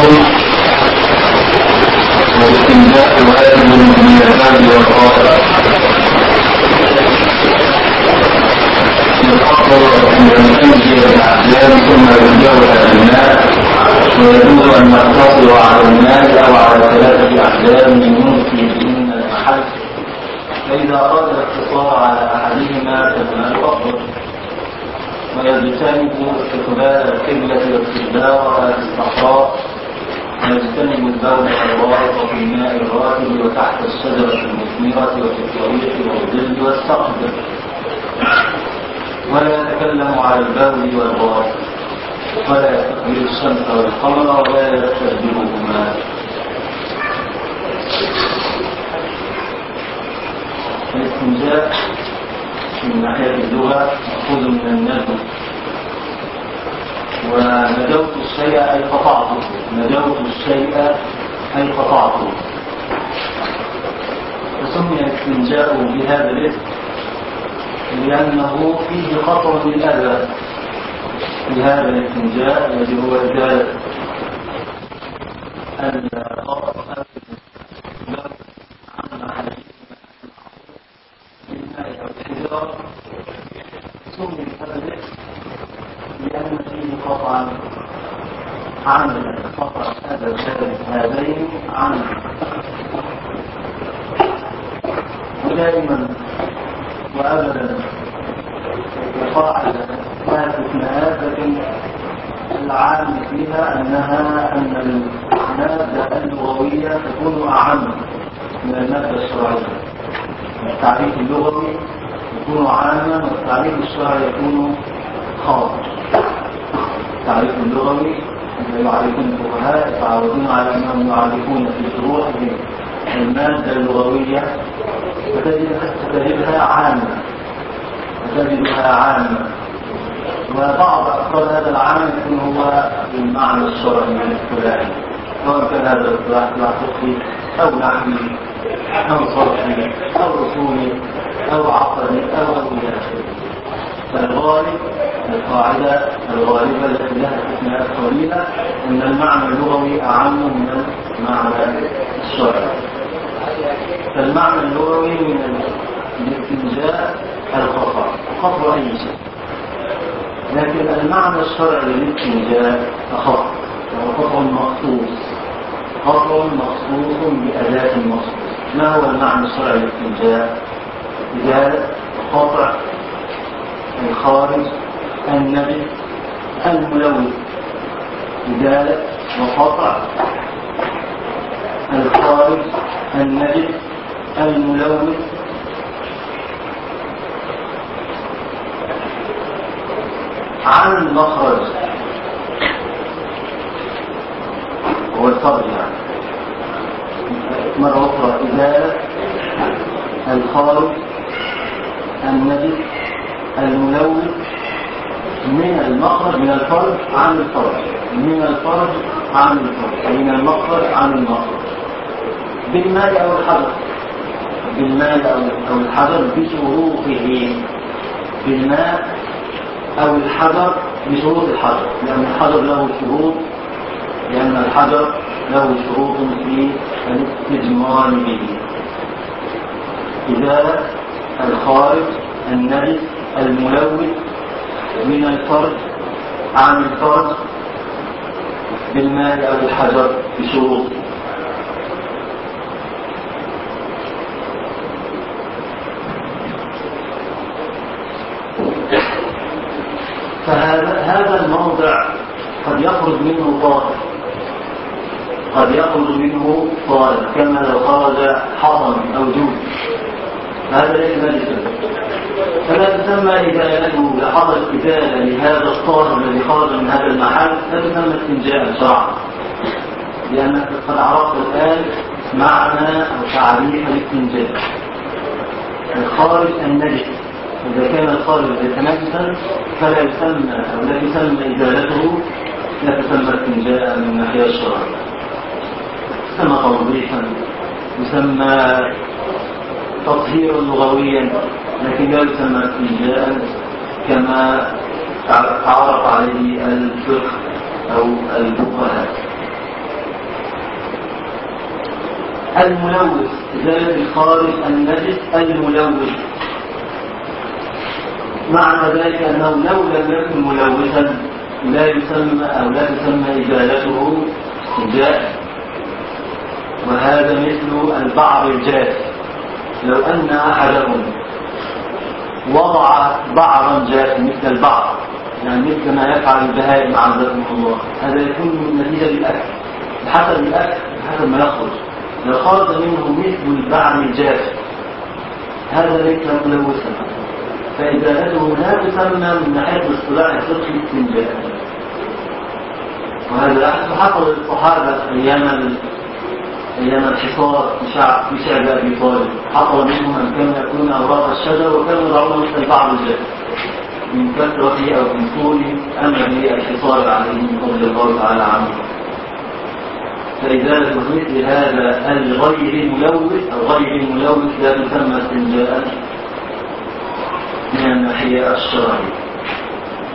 عليكم والاستنجاء واجب من الباب والقائل يفضل ان ننجي الاحلام ثم يرجعها للناس ويجوز ان نقتصر على الناس أو على ثلاثة احلام يمكن من المحل فاذا اراد الاقتصار على احدهما فما يفضل ويجتنب استقبال القبله واستدبارها في الصحراء ويجتنب البول والغائط في الماء الراكد وتحت الشجرة المثمرة وفي الطريق والظل والسقف ولا يتكلم على البول والغائط ولا يستقبل الشمس والقمر ولا يستهدرهما الاستنجاء من ناحية اللغة مأخوذ من الندم ونجوت الشيء أي قطعته. نجوت الشيء أي قطعته. وسمي الاستنجاء بهذا الاسم لأنه فيه قطع للأذى. في هذا الاستنجاء الذي هو إزالة عن محل سمي هذا لأن فيه قطعا عن قطع هذا هذين عن ودائما وأبدا القاعده لها استثناءات لكن فيها انها ان الماده اللغويه تكون اعم من الماده الشرعيه التعريف اللغوي يكون عاما والتعريف الشرعي يكون خاصا التعريف اللغوي يعرفون الفقهاء يتعودون على انهم يعرفون في شروحهم المادة اللغوية فتجدها عامة. فتجدها عامة. وبعض أفراد هذا العام يكون هو المعنى الشرعي الفلاني. سواء كان هذا الاصطلاح فقهي أو نحوي أو صرفي أو اصولي أو عقدي أو أو إلى اخره فالغالب القاعدة الغالبة التي لها استثناءات قليلة أن المعنى اللغوي أعم من المعنى الشرعي. فالمعنى اللغوي من الاستنجاء الخطأ خطأ أي شيء. لكن المعنى الشرعي للاستنجاء أخف وهو خطأ مخصوص خطأ مخصوص بأداة مخصوص. ما هو المعنى الشرعي للاستنجاء؟ إزالة قطع الخارج النبي الملوث إزالة وقطع الخارج النجس الملوث عن المخرج. هو يعني مرة أخرى إزالة الخارج النجس الملوث من المخرج من الفرج عن الفرج. من الفرج عن الفرج. من المخرج عن المخرج بالماء أو الحجر بالماء أو الحجر بشروطه. بالماء أو الحجر بشروط الحجر لأن الحجر له شروط. لأن الحجر له شروط في الاستجمار به. إزالة الخارج النجس الملوث من الفرج عن الفرج بالماء أو الحجر بشروط فهذا هذا الموضع قد يخرج منه طائر قد يخرج منه طائر كما لو خرج حصن أو جود هذا ليس نجسا فلا تسمى إزالته لحظة إزالة لهذا الطاهر الذي خرج من هذا المحل. لا تسمى استنجاء شرعا. لأنك قد عرفت الآن معنى أو تعريف الاستنجاء. الخارج النجس إذا كان الخارج ليس نجسا فلا يسمى أو لا يسمى إزالته لا تسمى استنجاء من الناحية الشرعية يسمى توضيحا يسمى تطهيرا لغويا لكن لا يسمى استنجاء كما تعرف عليه الفقه أو الفقهاء. الملوث إزالة الخارج النجس الملوث. معنى ذلك أنه لو لم يكن ملوثا لا يسمى أو لا تسمى إزالته استنجاء وهذا مثل البعر الجاف لو أن أحدهم وضع بعرا جاف مثل البعر يعني مثل ما يفعل البهائم عزكم الله هذا يكون نتيجة للأكل. بحسب الأكل بحسب ما يخرج. لو خرج منه مثل البعر الجاف هذا ليس ملوثا. فإزالته لا تسمى من ناحية الاصطلاح الفقهي استنجاء وهذا حصل للصحابة أيام أيام الحصار في شعب أبي طالب. حصل منهم أن كانوا يأكلون أوراق الشجر وكانوا يضعون مثل بعض الجبل من كثرة أو من طول أمر الحصار عليهم رضي الله تعالى عنهم فإزالة مثل هذا الغير ملوث أو غير الملوث لا تسمى استنجاء من الناحية الشرعية.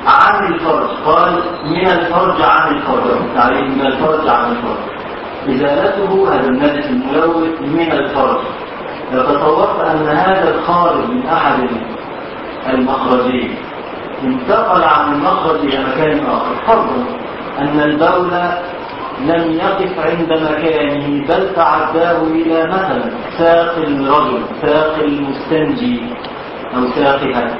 عن الفرج. قال من الفرج عن الفرج. تعريف من الفرج عن الفرج. إزالته هذا النجس الملوث من الفرج. لو تصورت أن هذا الخارج من أحد المخرجين. انتقل عن المخرج إلى مكان آخر. فرضا أن البول لم يقف عند مكانه بل تعداه إلى مثلا ساق الرجل ساق المستنجي أو ساقها.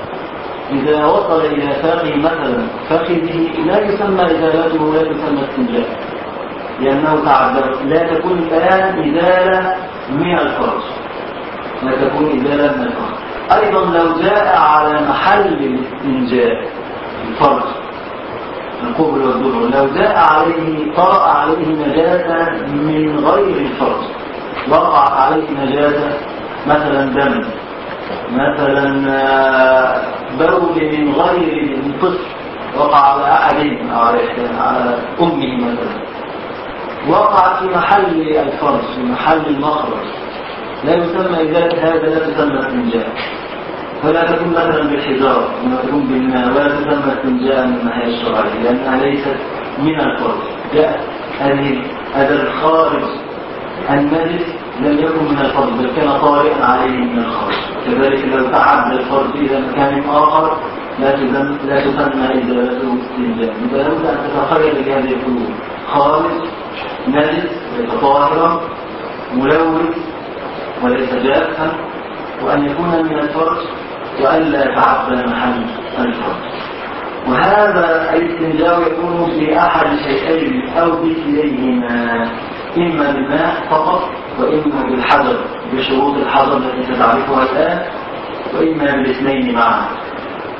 إذا وصل إلى ساقه مثلا فخذه لا يسمى إزالته ولا تسمى استنجاء لأنه تعذر لا تكون الآن إزالة من الفرج لا تكون إزالة من الفرج أيضا لو جاء على محل الاستنجاء الفرج القبل والدبر لو جاء عليه طرأ عليه نجاسة من غير الفرج وقعت عليه نجاسة مثلا دم مثلا آه، بول من غير الطفل وقع على أحد أو على أمه مثلا. وقع في محل الفرج في محل المخرج. لا يسمى إزالة هذا لا تسمى استنجاء فلا تكون مثلا بالحجارة ولا تكون بالماء ولا تسمى استنجاء من الناحية الشرعية لأنها ليست من الفرج جاء هذه هذا الخارج. النجس لم يكن من الفرج بل كان طارئا عليه من الخارج. كذلك لو تعد الفرج إلى مكان آخر لا تسمى لا تسمى إزالته استنجاء لابد أن تتخيل بهذه الحلول خارج نجس ليس طاهرا ملوث وليس جافا وأن يكون من الفرج وألا يتعبد محل الفرج وهذا الاستنجاء يكون بأحد شيئين أو بكليهما إما بالماء فقط وإما بالحجر بشروط الحجر التي ستعرفها الآن وإما بالاثنين معا.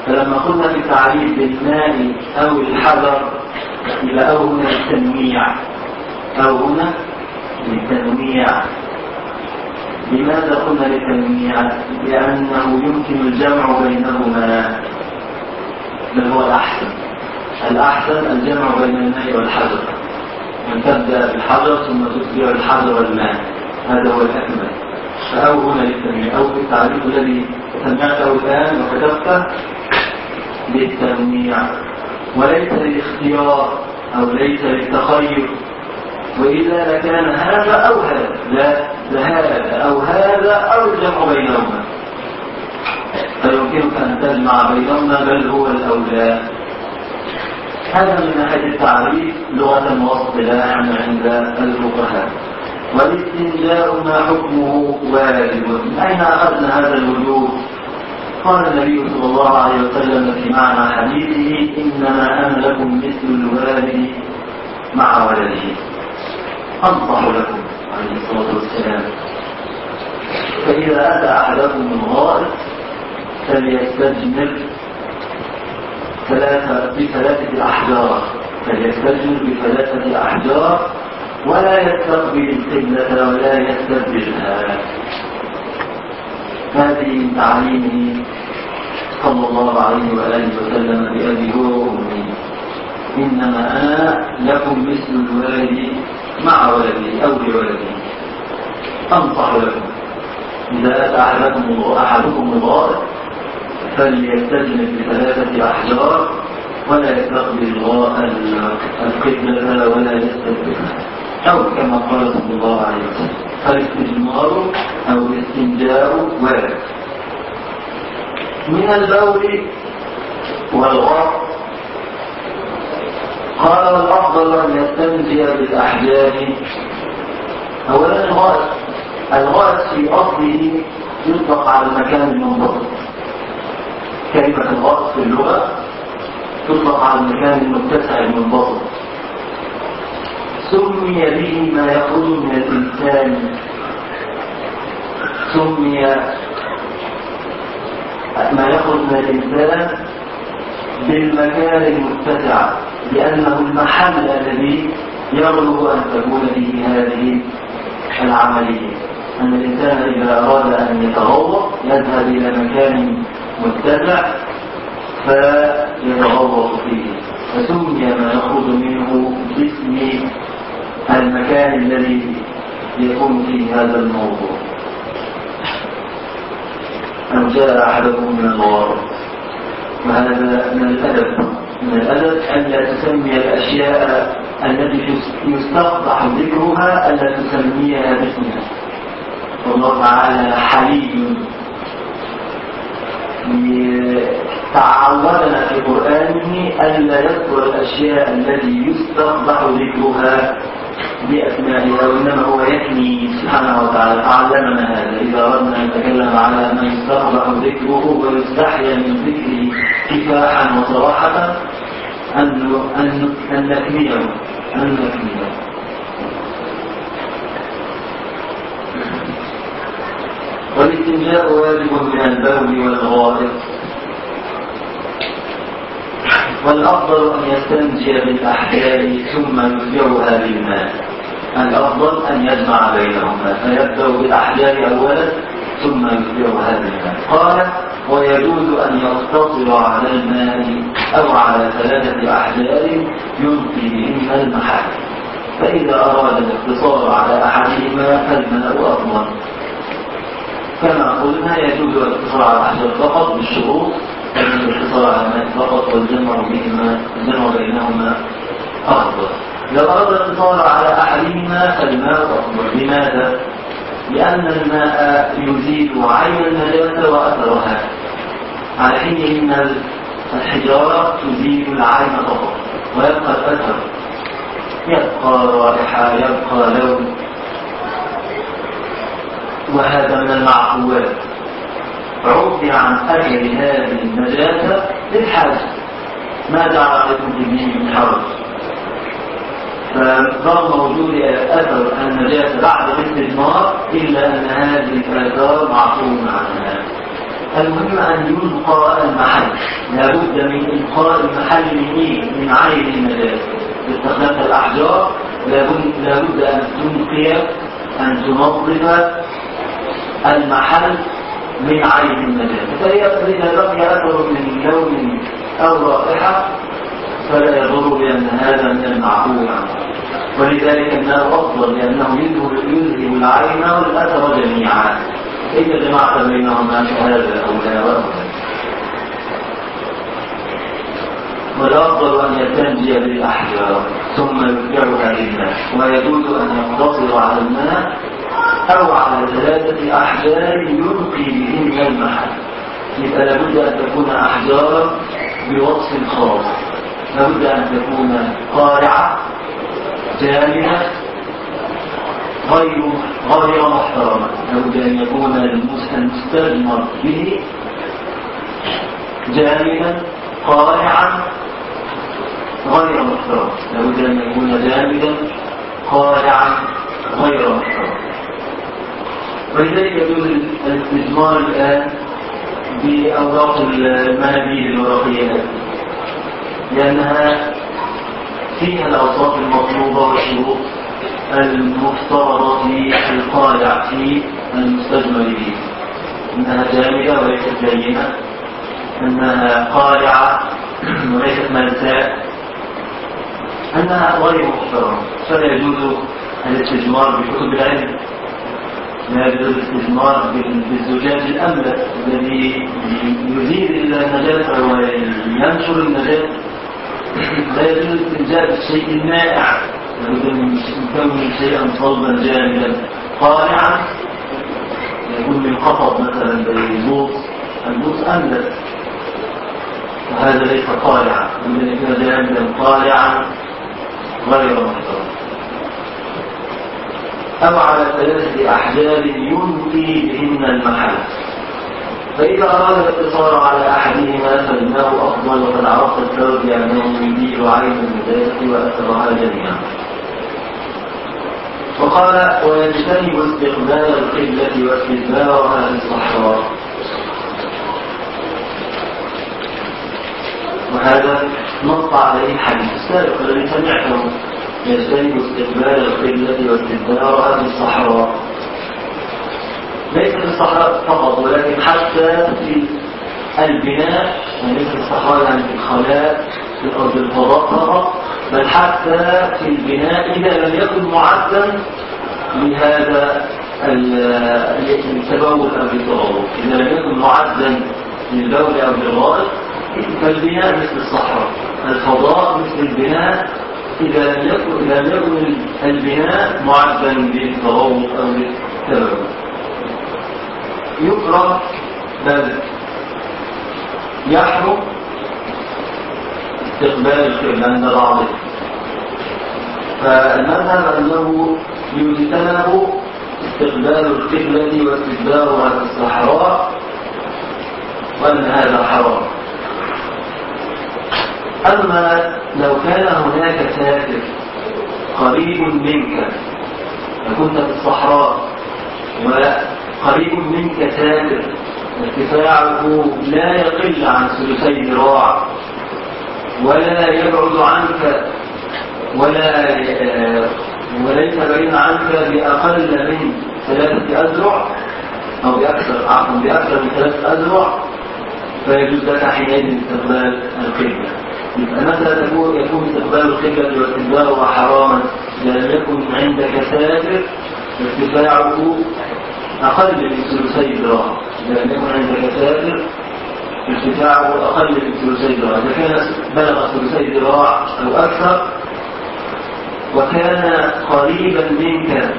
فلما قلنا في التعريف بالماء أو الحجر إلى أو هنا التنويع هنا للتنويع. لماذا قلنا للتنويع؟ لأنه يمكن الجمع بينهما. بل هو الأحسن؟ الأحسن الجمع بين الماء والحجر. أن تبدأ بالحجر ثم تتبع الحجر والماء. هذا هو الأكمل. فأو هنا للتنويع. أو التعريف الذي سمعته الآن وكتبته للتنويع. وليس للاختيار أو ليس للتخير. وإذا لكان هذا أو هذا لا هذا أو هذا أو الجمع بينهما. فيمكنك أن تجمع بينهما بل هو الأولى هذا من ناحية التعريف لغة واصطلاحا عند الفقهاء. والاستنجاء ما حكمه واجب. أين أخذنا هذا الوجوب قال النبي صلى الله عليه وسلم في معنى حديثه إنما أنا لكم مثل الوالد مع ولده. أنصح لكم عليه الصلاة والسلام. فإذا أتى أحدكم الغائط فليستجمر ثلاثة بثلاثة أحجار. فليستجمر بثلاثة أحجار ولا يستقبل القبلة ولا يستدبرها هذه من تعليمه صلى الله عليه وآله وسلم بأبي هو وأمي. إنما أنا لكم مثل الوالد مع ولده أو بولده أنصح لكم. إذا أتى أحدكم أحدكم الغائط فليستجنب بثلاثة أحجار ولا يستقبل القبلة ولا يستقبلها أو كما قال صلى الله عليه وسلم فالاستجمار أو الاستنجاء وارد من البول والغرق قال والأفضل أن يستنجي بالأحجار أولا الغائط الغائط في أصله يطلق على المكان المنضبط كلمة الغائط في اللغة تطلق على المكان المتسع المنبسط سمي به ما يخرج من الإنسان. سمي ما يخرج من الإنسان بالمكان المتسع لأنه المحل الذي يغلب أن تكون فيه هذه العملية. أن الإنسان إذا أراد أن يتغوط يذهب إلى مكان متسع فيتغوط فيه. فسمي ما يخرج منه باسم المكان الذي يكون فيه هذا الموضوع. أو جاء أحدكم من الغار من الأدب. من الأدب أن لا تسمي الأشياء التي يستقبح ذكرها ألا تسميها باسمها. والله تعالى حليم. تعودنا في قرآنه ألا يذكر الأشياء التي يستقبح ذكرها بأسمائها وإنما هو يكني سبحانه وتعالى علمنا هذا. إذا أردنا أن نتكلم على ما يستقبح ذكره ويستحيا من ذكره كفاحا وصراحة أن أن أن نكنيه أن نكنيه والاستنجاء واجب من البول والغائط والأفضل أن يستنجي بالأحجار ثم يتبعها بالماء. الأفضل أن يجمع بينهما فيبدأ بالأحجار أولا ثم يتبعها بالماء. قال ويجوز أن يقتصر على الماء أو على ثلاثة أحجار يلقي بهن المحل فإذا أراد الاقتصار على أحدهما فالماء أفضل. كما قلنا يجوز الاقتصار على الأحجار فقط بالشروط الاقتصار على فقط والجمع بهما الجمع بينهما أفضل لو أراد الاقتصار على أحدهما فالماء أفضل لماذا؟ لأن الماء يزيل عين النجاسة وأثرها. على حين أن الحجارة تزيل العين فقط ويبقى الأثر. يبقى رائحة يبقى لون. وهذا من المعقولات. عفي عن أجل هذه النجاسة للحاجة ماذا عليكم به من حرج فرغم وجود أثر النجاسة بعد الاستثمار إلا أن هذه الآثار معصومة عنها. المهم أن يلقى المحل. لابد من إلقاء المحل من؟ من عين النجاسة باستخدام الأحجار. لابد أن تنقي أن تنظف المحل من عين النجاسة فهي إذا بقي أثر من لون أو رائحة فلا يضر بأن هذا من المعقول. ولذلك الماء أفضل لأنه يذهب يذهب العين والأثر جميعا. إذا جمعت بينهما فهذا أولى وأولى والأفضل أن يستنجي بالأحجار ثم يتبعها للماء ويجوز أن يقتصر على الماء أو على ثلاثة أحجار يلقي بهن المحل. يبقى لابد أن تكون أحجارا بوصف خاص. لابد أن تكون قارعة جامدة غير غير محترمة. لابد أن يكون المستجمر به جامدا قارعا غير محترم. لابد أن يكون جامدا قارعا غير محترم. ولذلك يجوز الاستثمار الآن بأوراق المنابيذ الورقية لأنها فيها الأوصاف المطلوبة والشروط المفترضة في القارع في المستجمر به. إنها جامدة وليست لينة أنها قارعة وليست ملساء أنها غير محترمة فلا يجوز الاستجمار بكتب العلم. يجوز الاستثمار بالزجاج الأملس الذي يزيل النجاسة وينشر النجاسة لا يجوز الاستنجاء بالشيء المائع لابد من كون شيئا صلبا جامدا قارعا. يكون من قطب مثلا زي البوص البوص أملس وهذا ليس قارعا. من يكون جانبا قارعا غير محترم أو على ثلاثة أحجار ينفي بهن المحل؟ فإذا أراد الاقتصار على أحدهما فإنه أفضل وقد عرفت الثوب بأنه يدير عين النجاسة وأثرها جميعا. وقال ويجتنب استقبال القبلة واستدبارها في الصحراء. وهذا نص عليه الحديث السابق الذي سمعته. يجتنب استقبال القبلة واستدبارها في الصحراء. ليس في الصحراء فقط ولكن حتى في البناء يعني ليس في الصحراء يعني في الخلاء في الأرض الفضاء فقط بل حتى في البناء. إذا لم يكن معدا لهذا التبول أو التغوط إذا لم يكن معدا للبول أو للغائط فالبناء مثل الصحراء الفضاء مثل البناء إذا لم يكن لم يكن البناء معدا للتغوط أو للتبول يكره بل يحرم استقبال القبلة عند بعضهم فالمذهب أنه يجتنب استقبال القبلة واستدبارها في الصحراء. وأن هذا حرام. أما لو كان هناك سافر قريب منك فكنت في الصحراء وقريب منك سافر ارتفاعه لا يقل عن ثلثي ذراع ولا يبعد عنك ولا وليس بعيد عنك بأقل من ثلاثة أذرع أو بأكثر عفوا بأكثر من ثلاثة أذرع فيجوز لك حينئذ استقبال القبلة. يبقى تكون يكون استقبال القبلة واستدبارها حراما لأن يكن عندك سافر ارتفاعه أقل من ثلثي ذراع لأن يكن عندك سافر ارتفاعه أقل من ثلثي ذراع إذا كان بلغ ثلثي ذراع أو أكثر وكان قريبا منك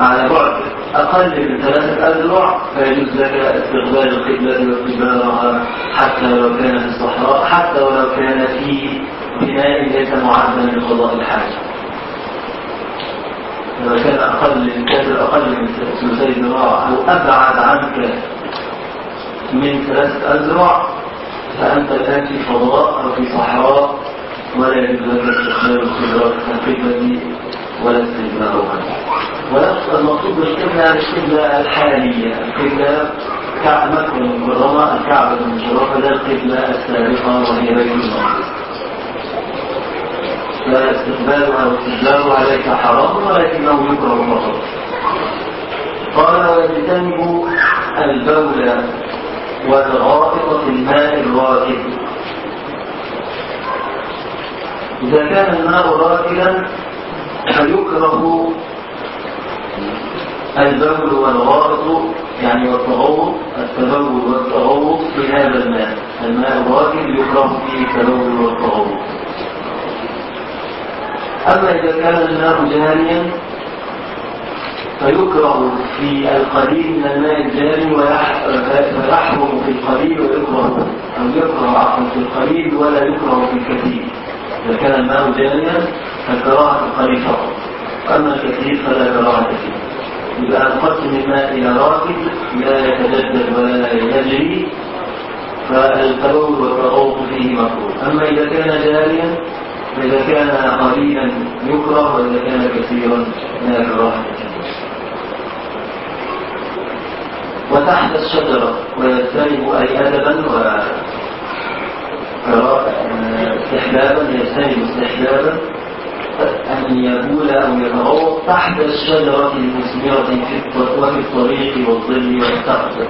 على بعد أقل من ثلاثة أذرع فيجوز لك استقبال القبلة واستقبالها حتى لو كان في الصحراء حتى ولو كان في بناء ليس معدا لقضاء الحاجة. لو كان أقل كان أقل من ثلثي ذراع أو أبعد عنك من ثلاثة أذرع فأنت الآن في فضاء أو في صحراء ولا يجوز لك استقبال القبلة ولا استقبالها ونفس المقصود بالقبلة القبلة الحالية. القبلة مكة المكرمة الكعبة المشرفة لا القبلة السابقة وهي بيت المقدس. فاستقبالها واستقبالها ليس حرام ولكنه يكره فقط. قال ويجتنب البول والغائط في الماء الراكد إذا كان الماء راكدا فيكره البول والغائط يعني والتغوط التبول والتغوط في هذا الماء. الماء الراكد يكره فيه التبول والتغوط. أما إذا كان الماء جاريا فيكره في القليل من الماء الجاري ويحرم في القليل ويكره أو يكره عفوا في القليل ولا يكره في الكثير. إذا كان الماء جاريا فالكراهة في القليل فقط أما الكثير فلا كراهة فيه. إذا أنقذت الماء إلى راكد لا يتجدد ولا يجري فالتبول والتغوط فيه مكروه أما إذا كان جاريا فإذا كان قليلا يكره وإذا كان كثيرا لا كراهة وتحت الشجرة ويجتنب أي أدبا و استحبابا يجتنب استحبابا. أن يبول أو يتغوط تحت الشجرة المثمرة وفي الطريق والظل والسقف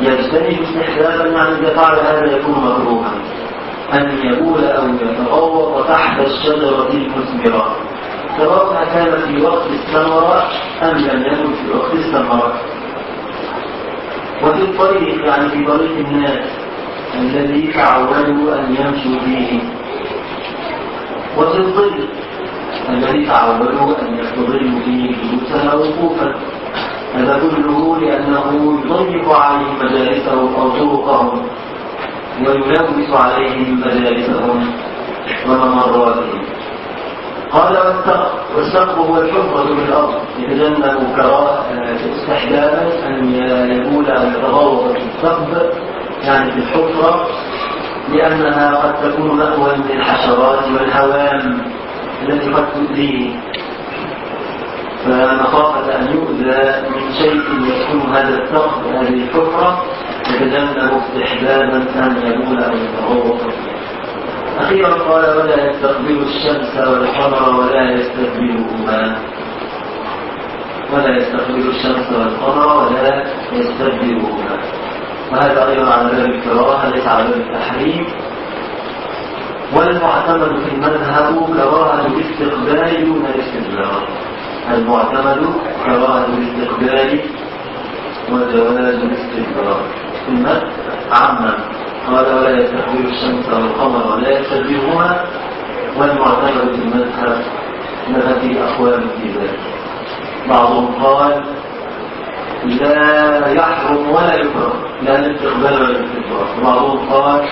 يجتنب استحبابا إذا فعل هذا يكون مكروها. أن يبول أو يتغوط تحت الشجرة المثمرة سواء كان في وقت الثمرة أم لم يكن في وقت الثمرة. وفي الطريق يعني في طريق الناس الذي تعودوا أن يمشوا فيه. وفي الظل الذي تعودوا أن يستظلوا فيه جلوسا أو وقوفا. هذا كله لأنه يضيق عليهم مجالسهم أو طرقهم ويلوث عليهم مجالسهم وممراتهم. قال والسقف هو الحفرة في الأرض. يتجنب كراهة استحبابا أن يقول أو يتغوط في الثقب يعني في الحفرة لأنها قد تكون مأوى للحشرات والهوام التي قد تؤذيه. فمخافة أن يؤذى من شيء يكون هذا الثقب هذه الحفرة يتجنب استحبابا أن يقول أو يتغوط. أخيرا قال ولا يستقبل الشمس والقمر ولا يستقبلهما. ولا يستقبل الشمس والقمر ولا يستقبلهما. وهذا أيضا على باب الكراهة ليس على باب التحريم والمعتمد في المذهب كراهة الاستقبال دون الاستدبار المعتمد كراهة الاستقبال وجواز الاستدبار ثم عما. قال ولا يستقبل الشمس والقمر ولا يستقبلهما والمعتمد في المذهب مذهب أقوال في ذلك. بعضهم قال لا يحرم ولا يكره. لا الاستقبال ولا الاستدبار وبعضهم قال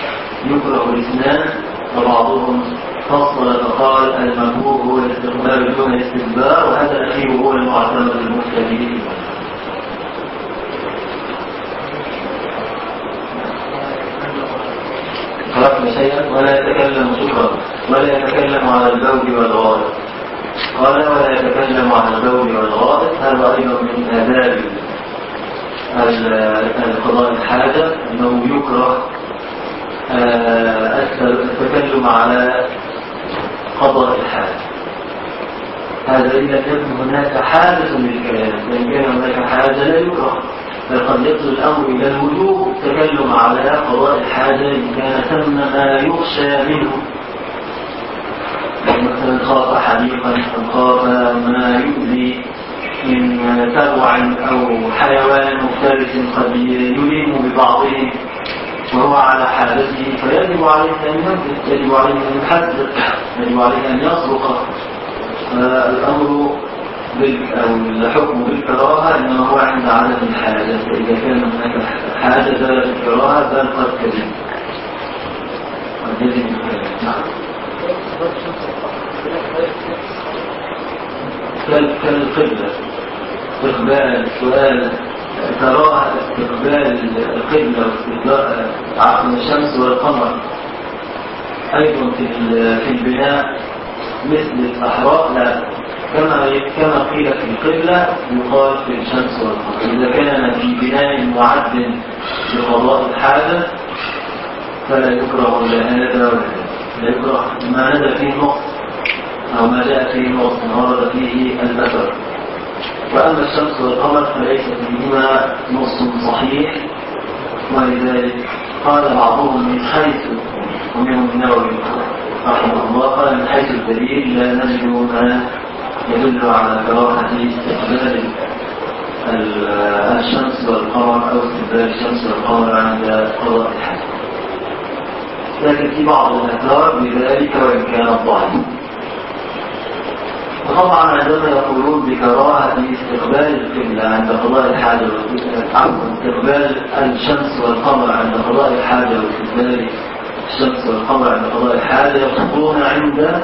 يكره الاثنان وبعضهم فصل فقال المكروه هو الاستقبال دون الاستدبار وهذا الأخير هو المعتمد المختلف تركنا شيئا ولا يتكلم شكرا ولا يتكلم على البول والغائط. قال ولا يتكلم عن البول والغائط هذا أيضا من آداب قضاء الحاجة أنه يكره آه، التكلم على قضاء الحاجة. هذا إذا كان هناك حاجة للكلام فإن كان هناك حاجة لا يكره. بل قد يصل الأمر إلى الوجوب التكلم على قضاء الحاجة إن كان ثم ما يخشى منه. مثلا خاف حديقا أو خاف ما يؤذي. من تبع أو حيوان مفترس قد يلم ببعضهم وهو على حالته فيجب عليه أن ينفذ يجب عليه أن يحذر يجب عليه أن يصرخ فالأمر أو الحكم بالكراهة إنما هو عند عدم الحاجة فإذا كان هناك حاجة زالت الكراهة بل قد كذب. قد يجب نعم. كالقبلة. استقبال سؤال كراهة استقبال القبلة واستقبال عقل الشمس والقمر. أيضا في البناء مثل الصحراء لا كما كما قيل في القبلة يقال في الشمس والقمر. إذا كان في بناء معد لقضاء الحاجة فلا يكره لا هذا ولا لا يكره ما نزل فيه نص أو ما جاء فيه نص ورد فيه البشر وأما الشمس والقمر فليس فيهما نص صحيح ولذلك قال بعضهم من حيث ومنهم النووي رحمه الله قال من حيث الدليل لا نجد ما يدل على كراهة استقبال الشمس والقمر أو استقبال الشمس والقمر عند قضاء الحج لكن في بعض الأثار بذلك وإن كان ضعيف وطبعا عندما يقولون بكراهة استقبال القبلة عند قضاء الحاجة عفوا استقبال الشمس والقمر عند قضاء الحاجة واستقبال الشمس والقمر عند قضاء الحاجة يقولون عند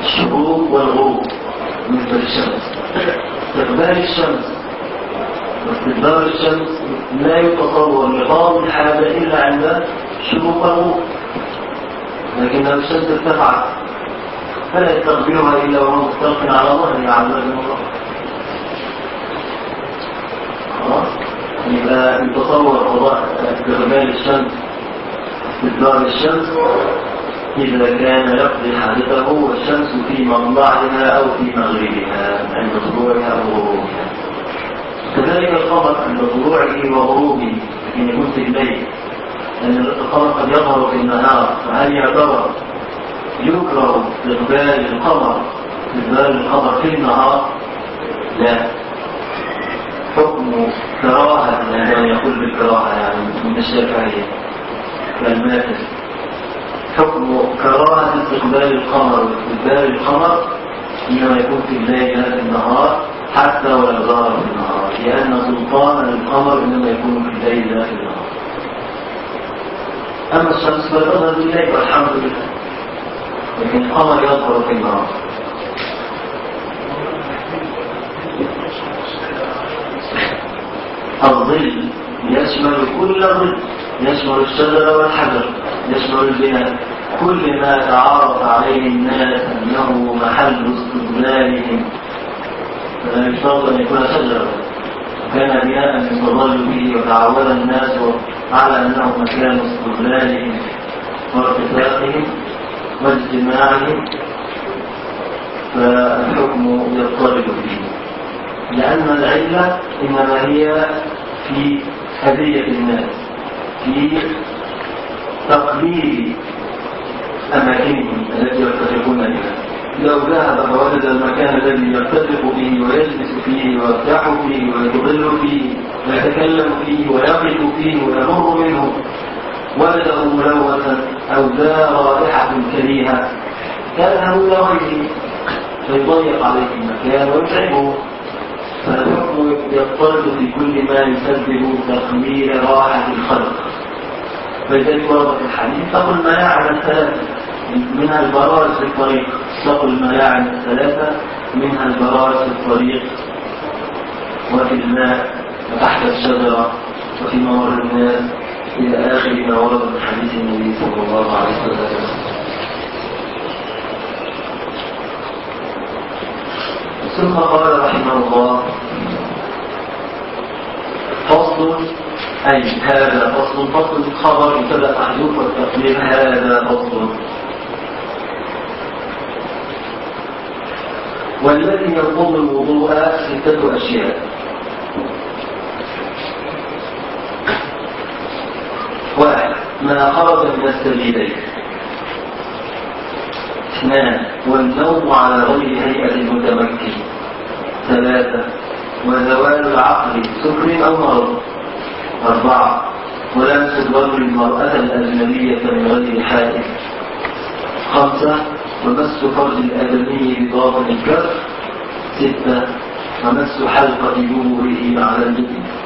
الشروق والغروب بالنسبة للشمس استقبال الشمس واستدبار الشمس لا يتصور لقاضي الحاجة إلا عند الشروق والغروب لكن الشمس ارتفعت. فلا يستغفرها إلا وهو مستغفر على ظهره عز وجل خلاص؟ يبقى يتصور قضاء استقبال الشمس استدبار الشمس إذا كان يقضي حاجته والشمس في مطلعها أو في مغربها عند طلوعها أو غروبها. كذلك القمر عند طلوعه وغروبه في الليل لأن القمر قد يظهر في النهار فهل يعتبر يكره استقبال القمر استقبال القمر في النهار. لا. حكم كراهة يعني يقول بالكراهة يعني من الشافعية. كالماتس حكم كراهة استقبال القمر واستقبال القمر إنما يكون في الليل لا في النهار حتى ولو ظهر في النهار. لأن سلطان القمر إنما يكون في الليل لا في النهار. أما الشمس فتظهر في الليل والحمد لله. لكن القمر يظهر في النهار الظل يشمل كل ظل يشمل الشجر والحجر يشمل البناء كل ما تعارف عليه الناس أنه محل استدلالهم فلا يشترط أن يكون شجرة كان بناء يستظل به وتعود الناس على أنه مكان استدلالهم وارتفاقهم واجتماعهم فالحكم يضطرب فيه. لأن العلة إنما هي في هدية الناس في تقليل أماكنهم التي يرتفقون بها. لو ذهب فوجد المكان الذي يرتفق فيه ويجلس فيه ويرتاح فيه ويتظل فيه ويتكلم فيه ويقف فيه ويمر منه وجده ملوثا أو ذا رائحة كريهة له إلى غيره فيضيق عليه المكان ويتعبه. فالحكم يضطرد في كل ما يسبب تقليل راحة الخلق. فلذلك ورد في الحديث تقل الملاعن الثلاثة منها البراز في الطريق. تقل الملاعن الثلاثة منها البراز في الطريق. وفي الماء وتحت الشجرة وفي ممر الناس. إلى آخر ما ورد في حديث النبي صلى الله عليه وسلم. ثم قال رحمه الله فصل أي هذا فصل فصل الخبر ابتدأ محذوف والتقدير هذا فصل. والذي ينقض الوضوء ستة أشياء. واحد. ما خرج من السبيلين اثنان. والنوم على غير هيئة المتمكن. ثلاثة. وزوال العقل سكر أو مرض. أربعة. ولمس الرجل المرأة الأجنبية من غير حائل. خمسة. ومس فرج الآدمي بضابط الكف. ستة. ومس حلقة جمهوره على الجبن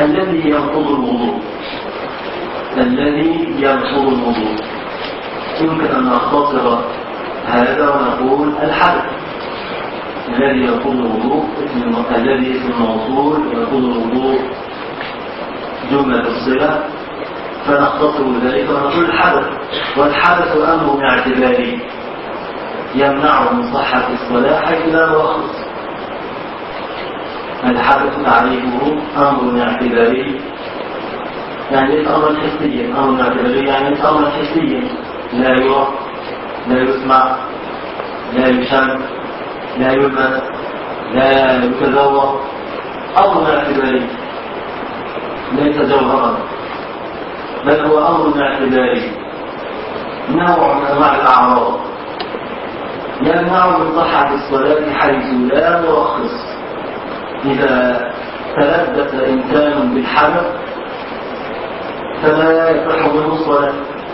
الذي ينقض الوضوء. الذي ينقض الوضوء. يمكن أن نختصر هذا ونقول الحدث الذي ينقض الوضوء الذي اسم الموصول ينقض الوضوء جملة الصلة. فنختصر ذلك ونقول الحدث والحدث أمر اعتباري. يمنع من صحة الصلاة حيث لا ملخص الحدث تعريفه أمر اعتباري يعني ليس أمرا حسيا أمر اعتباري يعني ليس أمرا حسيا لا يرى لا يسمع لا يشم لا يلمس لا يتذوق أمر اعتباري ليس جوهرا بل هو أمر اعتباري نوع من أنواع الأعراض. يمنع من صحة الصلاة حيث لا مرخص إذا تلبس إنسان بالحدث فلا يصح منه الصلاة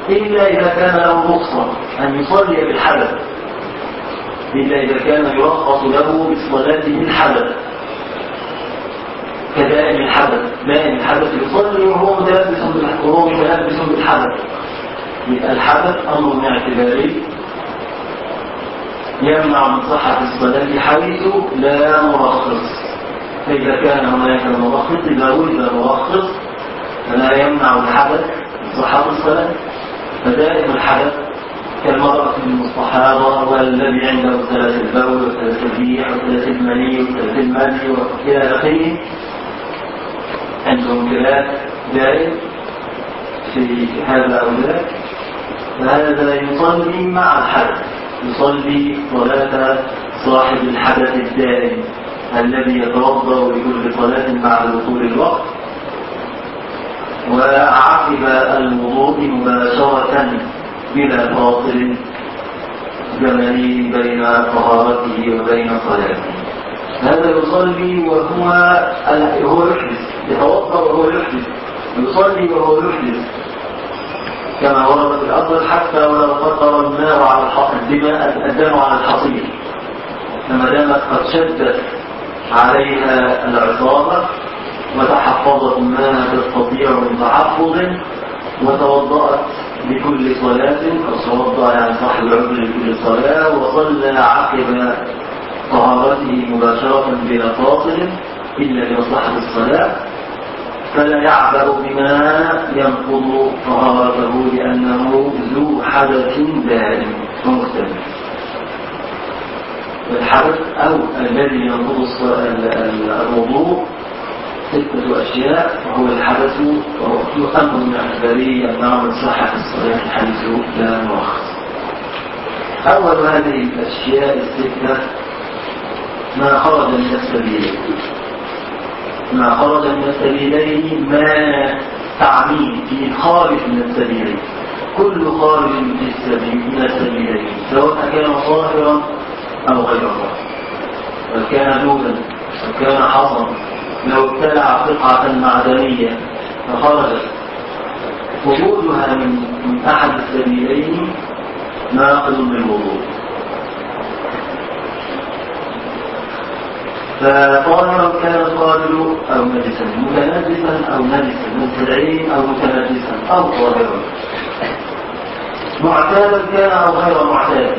إلا إذا كان له رخصة أن يصلي بالحدث إلا إذا كان يرخص له بالصلاة بالحدث كدائم الحدث دائم الحدث يصلي وهو متلبس وهو متلبس بالحدث يبقى الحدث أمر اعتباري يمنع من صحة الصلاة حيث لا مرخص. فإذا كان هناك مرخص إذا وجد مرخص فلا يمنع الحدث صحة الصلاة. فدائم الحدث كالمرأة المستحاضة والذي عنده ثلاث البول وثلاث الريح وثلاث المني وثلاث المني وإلى آخره عندهم خلاف دائم في هذا أو ذاك. فهذا يصلي مع الحدث يصلي صلاة صاحب الحدث الدائم. الذي يتوضأ لكل صلاة مع دخول الوقت. وعقب الوضوء مباشرة بلا فاصل زمني بين طهارته وبين صلاته. هذا يصلي وهو هو يحدث يتوضأ وهو يحدث يصلي وهو يحدث. كما ورد في الأصل حتى ولو قطر الماء على الدماء الدم على الحصير فما دامت قد شدت عليها العصابة وتحفظت ما تستطيع من تحفظ وتوضأت لكل صلاة توضأ يعني صاحب العذر لكل صلاة وصلى عقب طهارته مباشرة بلا فاصل إلا لمصلحة الصلاة. فلا يعبأ بما ينقض طهارته لأنه ذو حدث دائم ومستمر الحدث أو الذي ينقض الوضوء ستة أشياء وهو الحدث يؤمن من اعتباره أنه صحة الصلاة حيث لا مؤخذ أول هذه الأشياء الستة ما خرج من السبيل ما خرج من السبيلين ما تعميم في الخارج من السبيلين. كل خارج من السبيلين سواء كان ظاهرا أو غير ظاهر وكان دودا وكان حصا لو ابتلع قطعة معدنية فخرجت. وجودها من أحد السبيلين ناقض للوضوء. فطاهرا كان القادر أو نجسا متنجسا أو نجسا مبتدعين أو متنجسا أو طاهرا معتادا كان أو غير معتاد.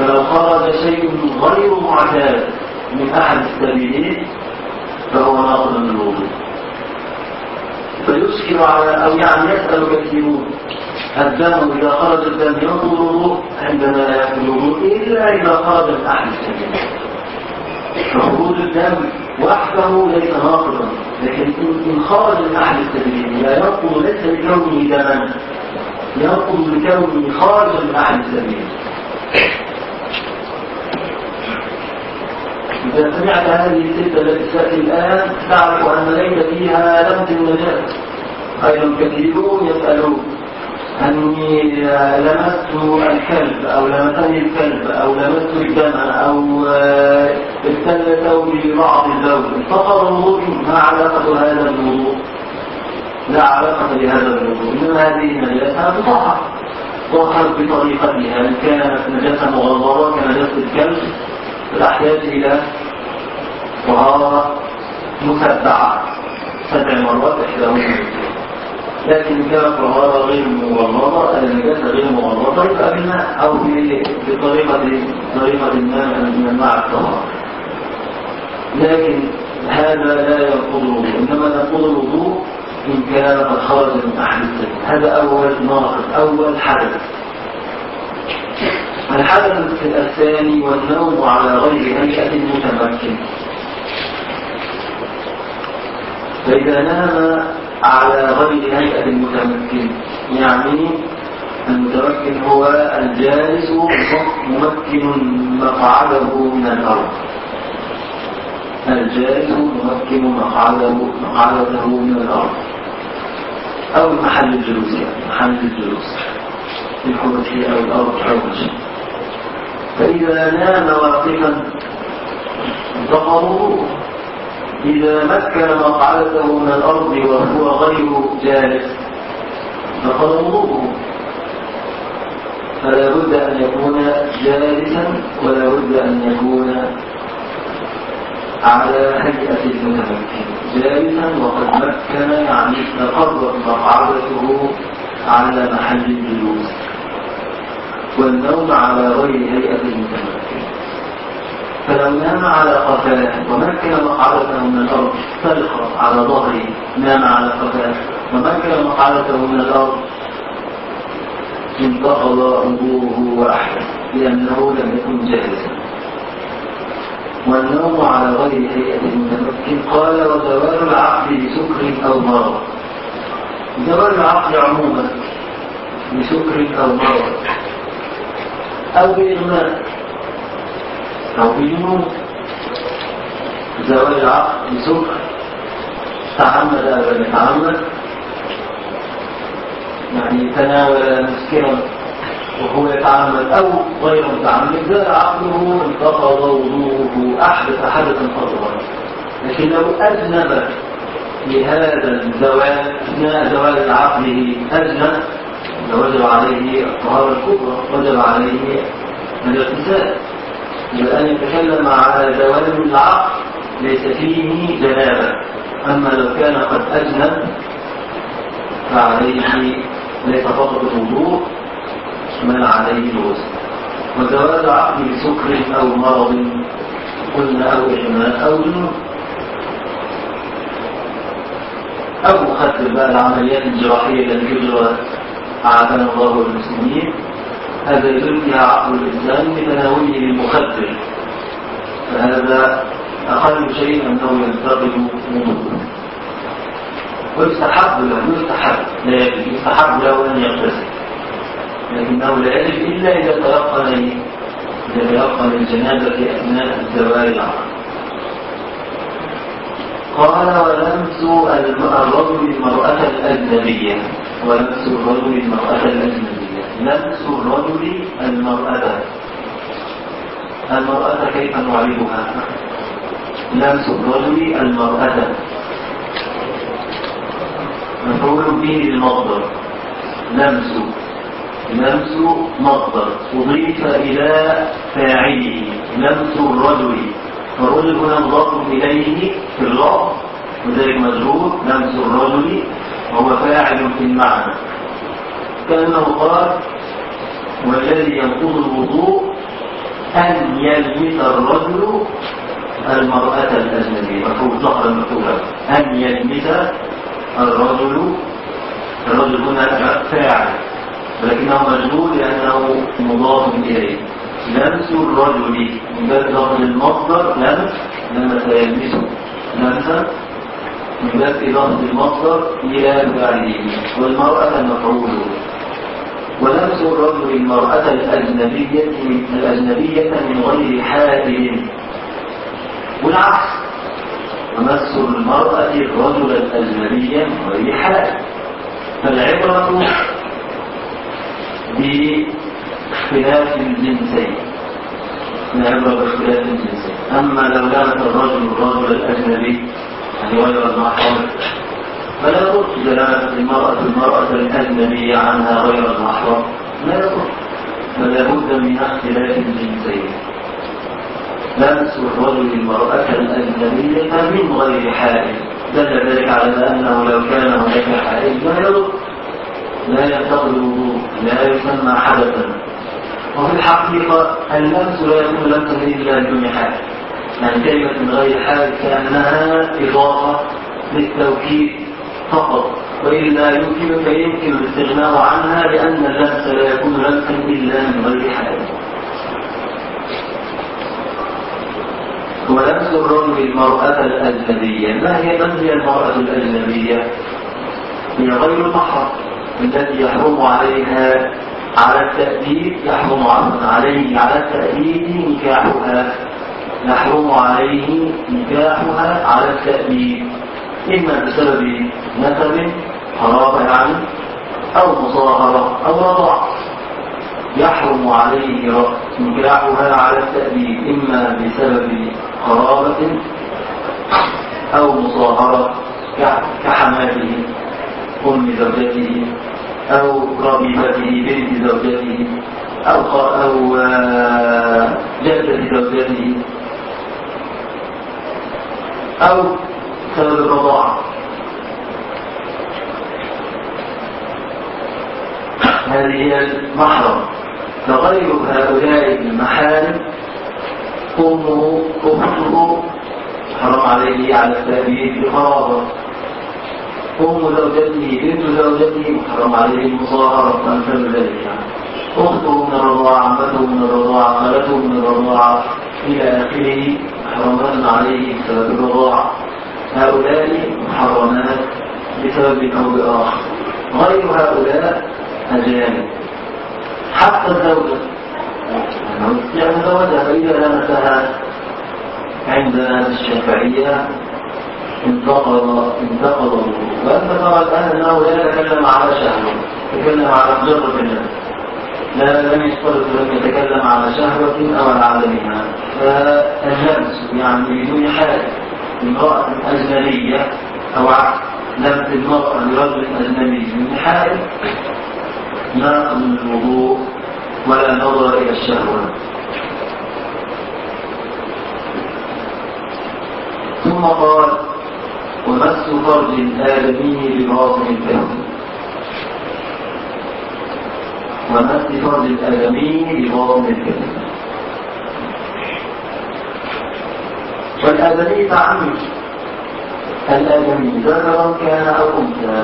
فلو خرج شيء غير معتاد من أحد السبيلين فهو ناقض من الوضوء فيشكل على أو يعني يسأل كثيرون الدم إذا خرج الدم ينقض عندما لا يأكل الوضوء إلا إذا خرج أحد السبيلين. فخروج الدم وحده ليس ناقضا لكن إن خرج من أحد السبيلين لا ينقض ليس لكونه دما ينقض لكونه خارجا من أحد السبيلين. إذا سمعت هذه الستة التي تأتي الآن تعرف أن ليس فيها لمس النجاة أيضا كثيرون يسألون. أني لمست الكلب أو لمسني الكلب أو لمست الدم أو ابتل ثوبي ببعض الزوج. انتقض الوضوء ما علاقة هذا بالوضوء لا علاقة لهذا بالوضوء إنما هذه النجاسة تطهر تطهر بطريقتها. إن كانت نجاسة مغلظة كنجاسة الكلب فالأحتاج إلى طهارة مسبعة سبع مرات إحداهن لكن كانت طهارة غير مغلظة النجاسة غير مغلظة يبقى بالماء أو بطريقة طريقة ما أنواع الطهارة. لكن هذا لا ينقض الوضوء إنما ينقض الوضوء إن كان قد خرج من أحد هذا أول ناقض أول حدث الحدث الثاني والنوم على غير هيئة متمكن. فإذا نام على غير هيئة المتمكن يعني المتمكن هو الجالس ممكن مقعده من الأرض. الجالس ممكن مقعده مقعده من الأرض. أو محل الجلوس يعني محل الجلوس. في الكرسي أو الأرض شيء فإذا نام واقفا ظهره إذا مكن مقعدته من الأرض وهو غير جالس فقد فلا بد أن يكون جالسا ولا بد أن يكون على هيئة المتمكن. جالسا وقد مكن يعني استقرت مقعدته على محل الجلوس والنوم على غير هيئة المتمكن فلو نام على قفاه ومكن مقعدته من الأرض سلخ على ظهره نام على قفاه ومكن مقعدته من الأرض. انتقض وضوءه وأحدث لأنه لم يكن جالسا. والنوم على غير هيئة المتمكن قال وزوال العقل بسكر أو مرض. زوال العقل عموما. بسكر أو مرض أو بإغماء أو بجنون زوال العقل بسكر تعمد أو لم يتعمد يعني تناول مسكرا. وهو يتعمد أو غير متعمد زال عقله انتقض وضوءه أحدث حدثا أصغر لكن لو أذنب لهذا الزوال أثناء زوال عقله أذنب وجب عليه الطهارة الكبرى وجب عليه الاغتسال يبقى أن يتكلم على دوام العقل ليس فيه جنابة أما لو كان قد أجنب فعليه ليس فقط الوضوء بل عليه الغسل. وزوال عقل بسكر أو مرض قلنا أو إحماء أو جنون. أو مخدر بقى العمليات الجراحية التي تجرى أعاذنا الله والمسلمين هذا فيها عقل الإنسان بتناوله للمخدر فهذا أقل شيء أنه ينتقل وضوءه ويستحب له يستحب. لا يجب يستحب له أن يغتسل. لكنه لا يجب إلا إذا تيقن إذا تيقن الجنابة أثناء زوال العقل قال ولمس الرجل المرأة الأجنبية. ولمس الرجل المرأة الأجنبية. لمس الرجل المرأة. المرأة كيف نعرفها؟ لمس الرجل المرأة. مفعول به للمصدر لمس. لمس مصدر. أضيف إلى فاعله. لمس الرجل. فالرجل هنا مضاف إليه في اللفظ وذلك مجرور لمس الرجل وهو فاعل في المعنى. كأنه قال والذي ينقض الوضوء أن يلمس الرجل المرأة الأجنبية. مفعول ظهرا مكتوبا أن يلمس الرجل الرجل هنا فاعل ولكنه مجهول لأنه مضاف إليه. لمس الرجل من باب إضافة المصدر لمس لمس يلمسه لمسا من باب إضافة المصدر إلى فاعله والمرأة مفعول ولمس الرجل المرأة الأجنبية الأجنبية من غير حائل. والعكس. ومس المرأة الرجل الأجنبي من غير حائل. فالعبرة باختلاف الجنسين. العبرة باختلاف الجنسين. أما لو لامس الرجل الرجل الأجنبي يعني غير المحرم فلا يضر جلالة المرأة المرأة الأجنبية عنها غير المحرم. لا يضر. فلا بد من اختلاف الجنسين. لمس الرجل المرأة الأجنبية من غير حائل. دل ذلك على أنه لو كان هناك حائل لا يضر. لا ينتقل الوضوء لا يسمى حدثا. وفي الحقيقة اللمس لا يكون لمسا إلا بدون حال يعني كلمة من غير حال كأنها إضافة للتوكيد فقط. وإلا يمكن فيمكن الاستغناء عنها لأن اللمس لا يكون لمسا إلا من غير حال ولمس الرجل المرأة الأجنبية ما هي من هي المرأة الأجنبية؟ هي غير المحرم التي يحرم عليها على التأديب يحرم عليه على التأديب نكاحها. يحرم عليه نكاحها على التأديب. إما بسبب نسب قرابة يعني أو مصاهرة أو رضاعة. يحرم عليه نكاحها على التأديب. إما بسبب قرابة أو مصاهرة كحماته أم زوجته. أو ربيبته بنت زوجته أو أو جدة زوجته أو سبب الرضاعة. هذه هي المحرم. فغير هؤلاء المحارم أمه أخته حرم عليه على التأبيد بقرابة أم زوجته بنت زوجته محرم عليه المصاهرة وأمثال ذلك أخته من الرضاعة عمته من الرضاعة خالته من الرضاعة إلى آخره محرمات عليه بسبب الرضاعة. هؤلاء محرمات بسبب أو بآخر غير هؤلاء أجانب حتى الزوجة. يعني زوجها فإذا لمسها عندنا الشافعية انتقض انتقض وأنت ترى الآن أنه لا يتكلم على شهوه يتكلم على مجرد النفس لا لم يشترط ان يتكلم على شهوه أو على عدمها فاللمس يعني بدون حال امرأة أجنبية أو عكس لمس المراه لرجل أجنبي. بدون حال ناقض الوضوء ولا نظر إلى الشهوة. ثم قال ومس فرج الآدمي بباطن الكلب ومس فرج الآدمي بباطن الكلب والآدمي تعميم الآدمي ذكرا كان أو أنثى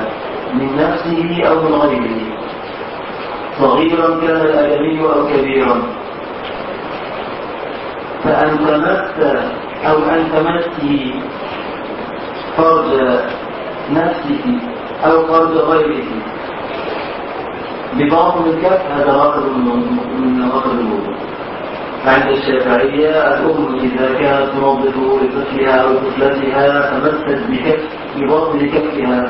من نفسه أو من غيره. صغيرا كان الآدمي أو كبيرا. فأن تمس أو أن تمسي فرج نفسه أو فرج غيره. بباطن الكف هذا غرض من غرض الوضوء عند الشافعية الأم إذا كانت تنظف لطفلها أو طفلتها تمست بكف بباطن كفها.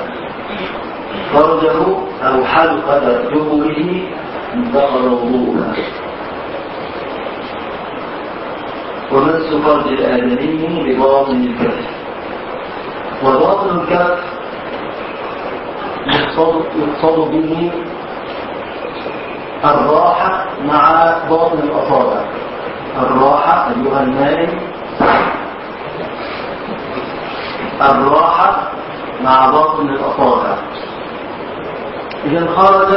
فرجه أو حلقة جبره انتقل وضوءها ومس فرج الآدمي بباطن الكف. وباطن الكف يقصد به الراحة مع باطن الأصابع الراحة أيها النائم الراحة مع باطن الأصابع إذا خرج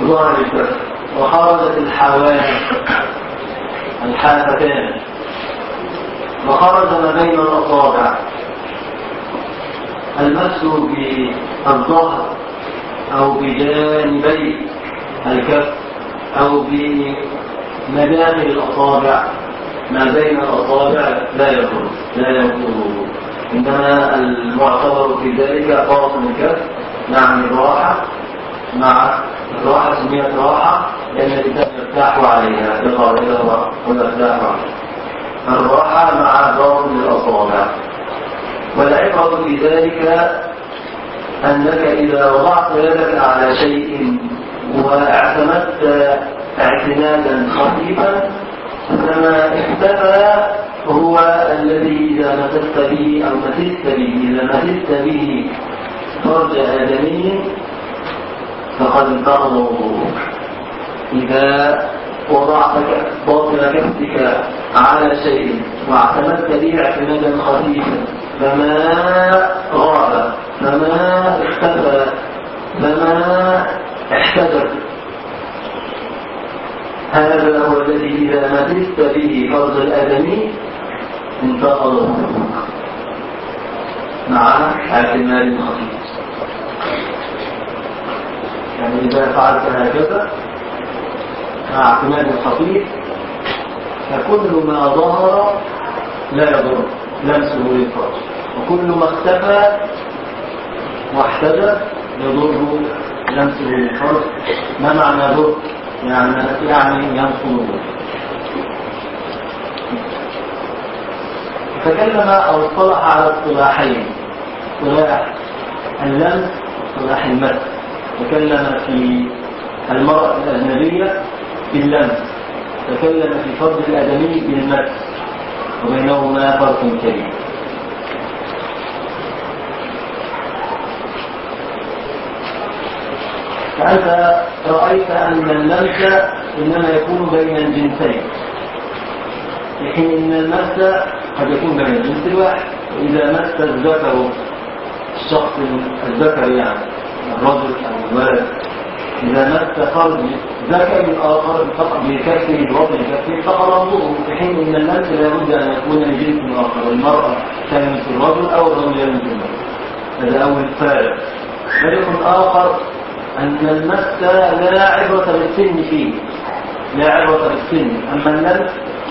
ظهر الكف وخرجت الحواجز الحافتان وخرج ما بين الأصابع المس بالظهر أو بجانبي الكف أو بمداخل الأصابع. ما بين الأصابع لا يضر لا يضر إنما المعتبر في ذلك باطن الكف نعم الراحة مع الراحة سميت راحة لأن الإنسان يرتاح عليها. يقع إلى ويرتاح الراحة مع باطن الأصابع. والعبرة في ذلك أنك إذا وضعت يدك على شيء واعتمدت اعتمادا خفيفا فما اختفى هو الذي إذا مسست به أو مسست به إذا مسست به فرج آدمي فقد انتقض وضوءك إذا وضعت باطن كفك على شيء واعتمدت به اعتمادا خفيفا فما غاب فما اختفى فما احتدر. هذا هو الذي إذا مسست به فرض الآدمي انتقض مع اعتماد خفيف. يعني إذا فعلت هكذا مع اعتماد خفيف فكل ما ظهر لا يضر لمسه للفرج. وكل ما اختفى واحتجب يضر لمسه للفرج. ما معنى ضر؟ يعني يعني ينقض تكلم أو اصطلح على اصطلاحين. اصطلاح اللمس اصطلاح المس تكلم في المرأة الأجنبية باللمس تكلم في فرد الآدمي بالمس وبينهما فرق كبير. فأنت رأيت أن اللمس إنما يكون بين الجنسين. في حين أن المس قد يكون بين الجنس الواحد. وإذا مس الذكر الشخص الذكر يعني الرجل أو الولد. إذا مس فرد ذكر آخر بكفه بوطن كفه فقد انظره في حين أن المس لا بد أن يكون لجنس آخر المرأة تلمس الرجل أو الرجل يلمس المرأة هذا أول فارق فرق آخر أن المس لا عبرة بالسن فيه. لا عبرة بالسن أما اللمس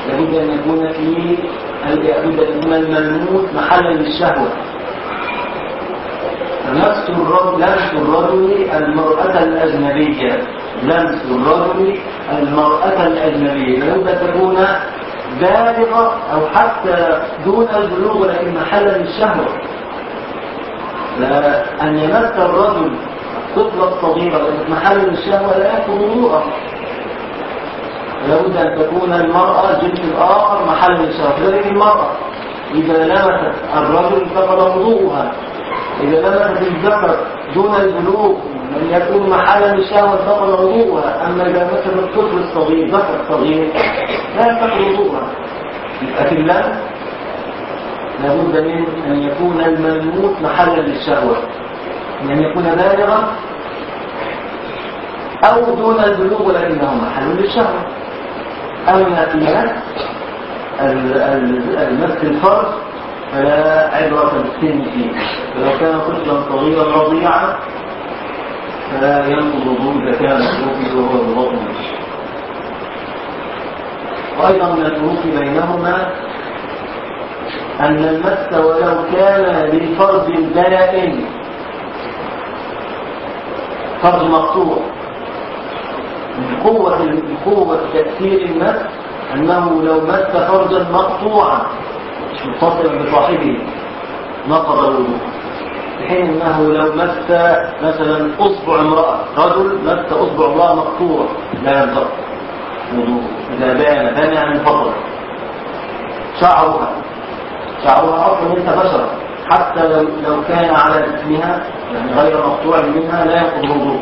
لابد أن يكون فيه لابد أن يكون الملموس محلا للشهوة. لمس الرجل لمس الرجل المرأة الأجنبية. لمس الرجل المرأة الأجنبية لابد أن تكون بالغة أو حتى دون البلوغ لكن محلا للشهوة. أن يمس الرجل الطفلة الصغيرة محل الشهوة لا يكون وضوءا لابد أن تكون المرأة الجنس الآخر محل الشهوة كذلك المرأة إذا لمست الرجل فقد وضوءها إذا لمست الذكر دون البلوغ من يكون محل محلا للشهوة انتقض وضوءها. أما إذا مثل الطفل الصغير ذكر صغير لا ينتقض وضوءها. لكن لا لابد من أن يكون الملموس محلا للشهوة. أن يكون بالغا أو دون البلوغ ولكنه محل للشهوة. أما في المس الفرج فلا عبرة بالسن فيه فلو كان طفلا صغيرا رضيعا فلا ينقض الوضوء إذا كان الوضوء وهو البطن وأيضا من الفروق بينهما أن المس ولو كان للفرد البائن فرد مقطوع. من قوة من قوة تأثير المس أنه لو مس فرجا مقطوعا. متصلا بصاحبه نقض الوضوء في حين إنه لو مس مثلا أصبع امرأة رجل مس أصبع امرأة مقطوع لا ينتقض وضوء إذا بان بان عن فضل شعرها. شعرها أصلا ليس بشرا حتى لو لو كان على جسمها يعني غير مقطوع منها لا ينقض الوضوء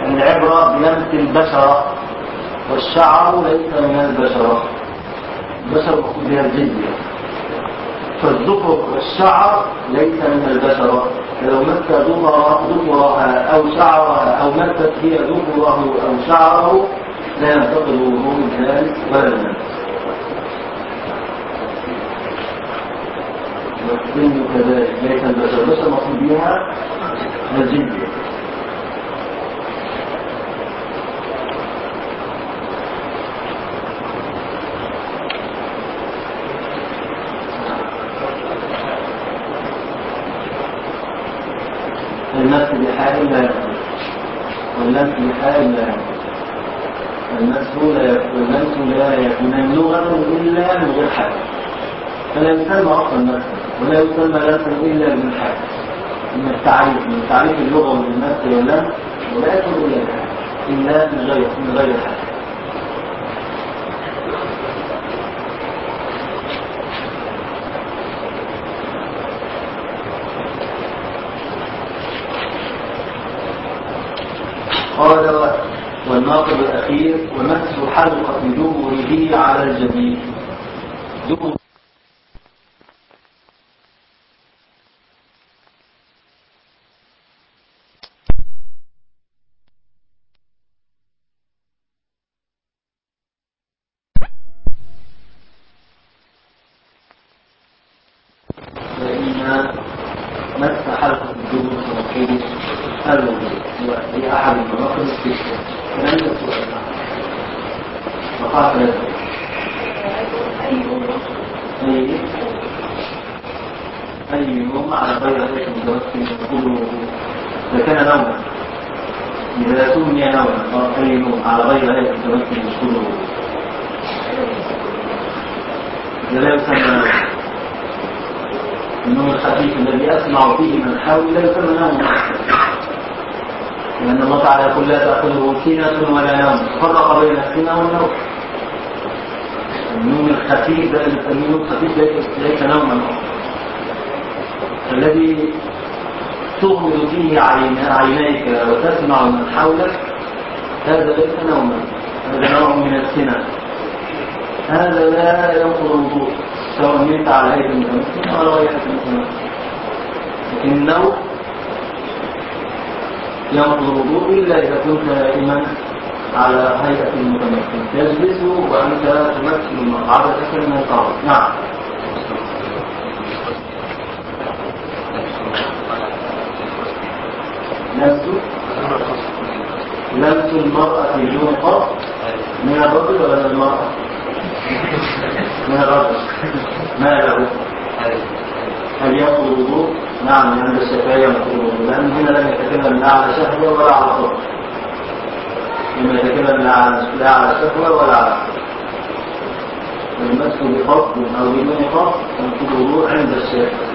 يعني العبرة بلمس البشرة. والشعر ليس من البشرة. البشر مقصود بها الجزيه فالذكر والشعر ليس من البشرة فلو مس ذكرها أو شعرها أو مست هي ذكره أو شعره لا ينتقل وضوء ذلك ولا المس والسن كذلك ليس البشر. البشر مقصود بها الجزية بحال لا يكون واللمس بحال لا يكون المس لا يكون واللمس لا يكون لغة إلا من غير حال فلا يسمى أصلا مسا ولا يسمى لمسا إلا من حال من التعريف. من تعريف اللغة والمس واللمس ولا يكون إلا من غير من حال قال والناقض الأخير ومس حلقة دبره على دبر فإن مس حلقة الدبر فمقيم الوضوء هي أحد المناقب الستة كلام السؤال وقع ثلاثة أي أي نوم على غير ذلك المتوسل يقول الوضوء إذا كان نوما إذا سمي نوما أي نوم على غير ذلك المتوسل يقول الوضوء إذا لا يسمى النوم الخفيف الذي أسمع فيه من حولي لا يسمى نوما لأن الله تعالى يقول لا سنة ولا نوم فرق بين السنة والنوم. النوم الخفيف النوم الخفيف ليس نوما الذي تغمض فيه عينيك وتسمع من حولك هذا ليس نوما هذا نوع من السنة. هذا لا ينقض الوضوء. سواء نمت على هيئة المتمكن ولا غير المتمكن لكن النوم ينقض الوضوء إلا إذا كنت نائما على هيئة المتمكن تجلس وأنت تمثل مقعدتك من القرار نعم لمس لمس المرأة دون قصد من الرجل ولا من المرأة؟ من الرجل ما له؟ هل ينقض الوضوء؟ نعم عند الشافعية الوضوء لأن هنا لم يتكلم لا على شهوة ولا على صوت لم يتكلم لا على لا على شهوة ولا على المسك بقصد أو بدون قصد ينقض الوضوء عند الشافعية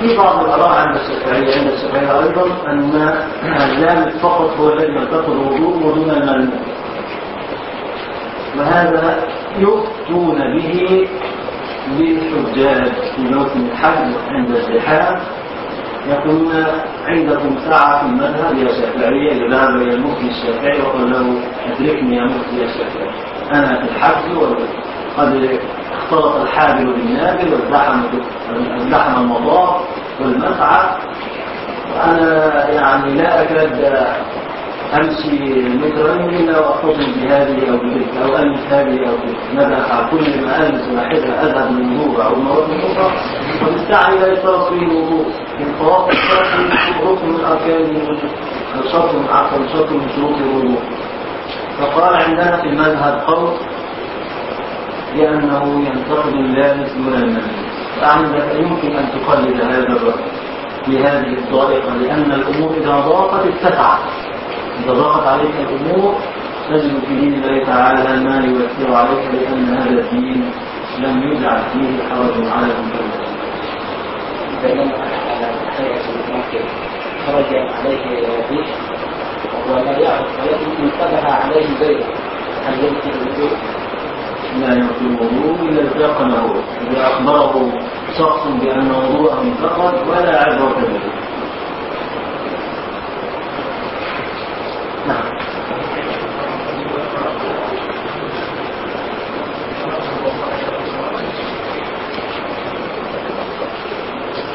في بعض الآراء عند الشافعية عند الشافعية أيضا أن اللام فقط هو الذي ينتقض الوضوء ودون الملموس وهذا يفتون به للحجاج في موسم الحج عند الزحام. يقولون عندكم ساعة في المذهب يا شافعية إذا ذهب إلى المفتي الشافعي وقال له أدركني يا مفتي يا شافعي أنا في الحج وقد اختلط الحابل بالنابل وازدحم ازدحم المطار والمسعى. وأنا يعني لا أكاد أمشي مترين إلا وأحتفظ بهذه أو بتلك أو ألمس هذه أو تلك ماذا أفعل كل ما ألمس واحدة أذهب من الوضوء أو مرات أخرى وبالسعي لا يشترط فيه الوضوء من طواف ركن من أركان الشرط من عفوا شرط من شروط الوضوء فقال عندنا في المذهب قول بأنه ينتقد اللامس دون الملمس فعندك يمكن أن تقلد هذا الرأي في هذه الطريقة لأن الأمور إذا ضاقت اتسعت إذا ضاقت عليك الأمور تجد في دين الله تعالى ما يؤثر عليك لأن هذا الدين لم يجعل فيه حرج على المكلف. بينما على هيئة الممكن خرج عليه وهو لا يعرف ولكن انتبه عليه بيت هل يمكن الوضوء؟ لا يمكن الوضوء إلا إذا قنعه إذا أخبره شخص بأن وضوءه انتقد ولا عبرة به نعم.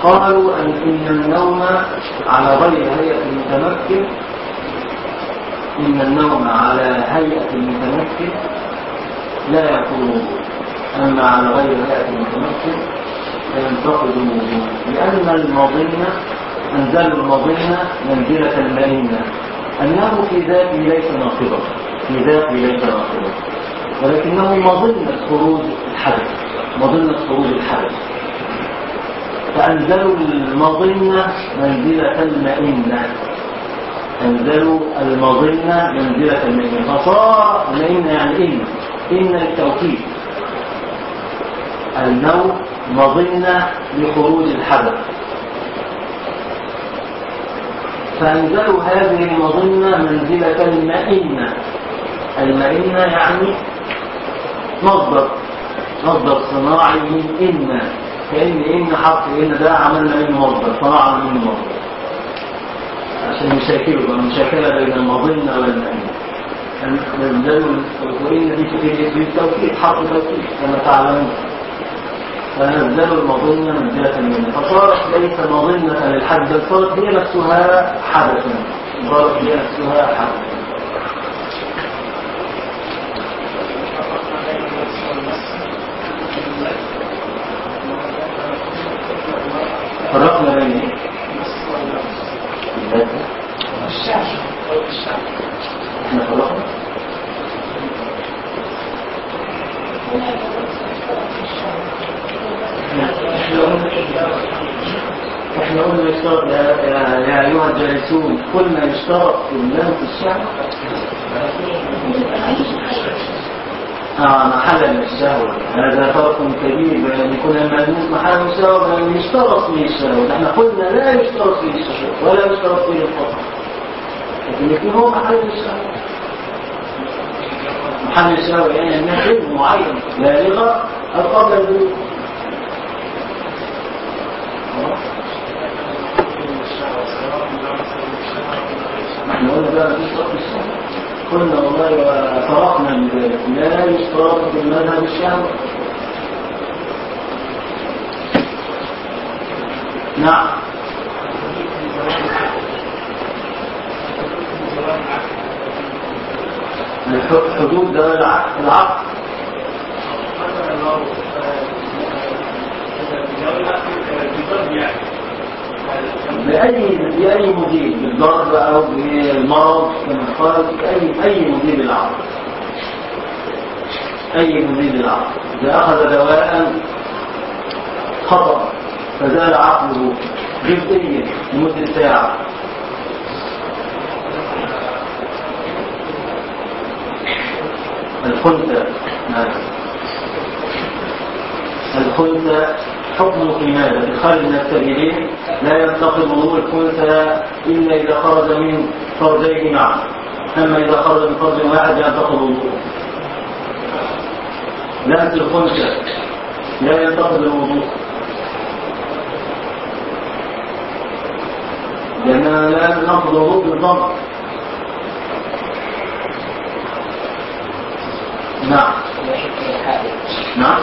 قالوا أن إن النوم على غير هيئة المتمكن إن النوم على هيئة المتمكن لا يكون أما على غير هيئة المتمكن فينتقد الوضوء لأن المظنة أنزل المظنة منزلة المئنة أنه في ذاته ليس ناقضا في ذاته ليس ناقضا ولكنه مظنة خروج الحدث. مظنة خروج الحدث. فأنزلوا المظنة منزلة المئنة. أنزلوا المظنة منزلة المئنة. فصار المئنة يعني إن. إن التوكيد النوم مظنة لخروج الحدث. فأنزلوا هذه المظنة منزلة المئنة. المئنة يعني مصدر مصدر صناعي من إن. كأن إن حرف إن ده عملنا منه مصدر صنعنا منه مصدر. عشان نشاكله بقى مشاكلة بين المظنة والمئنة. ننزلوا وإن دي تفيد بالتوكيد حرف توكيد كما تعلمون فنزلوا المظنة منزلة منه فصارت ليس مظنة للحد بل صارت هي نفسها حدثا صارت هي نفسها حدثا فرقنا بين إيه؟ الشعر إحنا فرقنا إحنا قلنا يشترط. يا, ايها الجالسون قلنا يشترط في في الشعر آه محل الشهوة. هذا فرق كبير بين أن يكون الملموس محل الشهوة وبين يشترط فيه الشهوة. إحنا قلنا لا يشترط فيه الشهوة ولا يشترط فيه الفضل لكن يكون هو محل الشهوة. محل الشهوة يعني علم معين بالغة أو قبل البلوغ إحنا قلنا مفيش شرط الشهوة قلنا والله وفرقنا من ذلك لا يشترط في المذهب الشهوة نعم الحدود ده العقل العقل بأي بأي مدير بالضرب أو بالمرض قال أي أي مدير للعقل. أي مدير للعقل. إذا أخذ دواء خطأ. فزال عقله جزئيا لمدة ساعة. الخنثى. نعم. الخنثى حكمه في ماذا؟ في الخارج من السبيلين لا ينتقض وضوء الخنثى إلا إذا خرج من فرجين معا أما إذا خرج من فرج واحد ينتقض وضوءه لمس الخنثى لا ينتقض الوضوء لأننا لا ننقض الوضوء بالضبط نعم. نعم.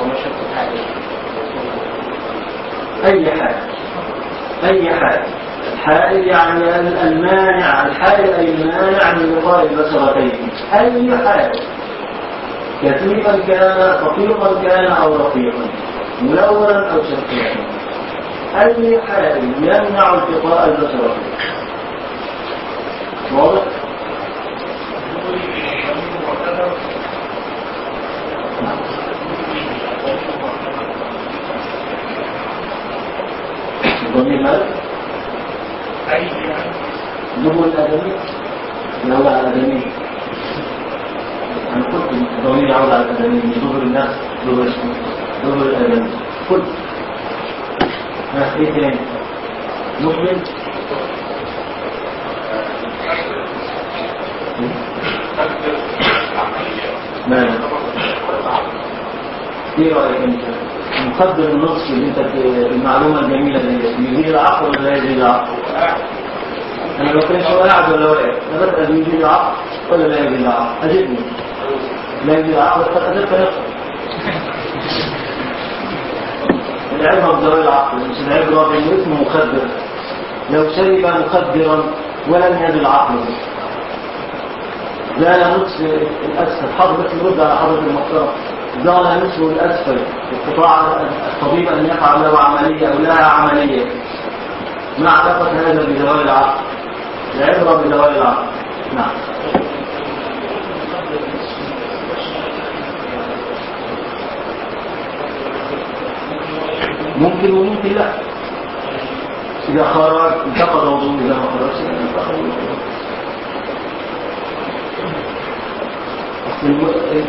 ومشقة الحائل أي حال. أي حال. الحائل يعني المانع الحائل أي المانع من لقاء البشرتين أي حال. كثيفا كان خفيفا كان أو رقيقا. ملونا أو شفيفا أي حال يمنع التقاء البشرتين واضح؟ ضمير ماذا؟ دبر الآدمي يعود على الآدمي أنا قلت الضمير يعود على الآدمي مش دبر الناس دبر اسمه دبر الآدمي قلت ها إيه تاني؟ مؤمن ماذا؟ إيه رأيك انت؟ مقدر النص اللي انت المعلومة الجميلة دي يزيد العقل ولا لا يزيد العقل؟ أنا لو كنت قاعد ولا واقف أنا بسأل يزيد العقل ولا لا يزيد العقل؟ اجبني لا يزيد العقل قد اجبت نفسك العبرة بذوي العقل مش العبرة بانه اسمه مخدر. لو شرب مخدرا ولم يزد عقله. لا نصف الأسفل. حضرتك نرد على حضرة المحترم. زال نصفه الأسفل استطاع الطبيب أن يفعل له عملية أو لها عملية. ما علاقه هذا بزوال العقل؟ العبره بزوال العقل. نعم. ممكن وممكن لا. إذا خرج انتقض وضوء إذا ما خرجش وضوء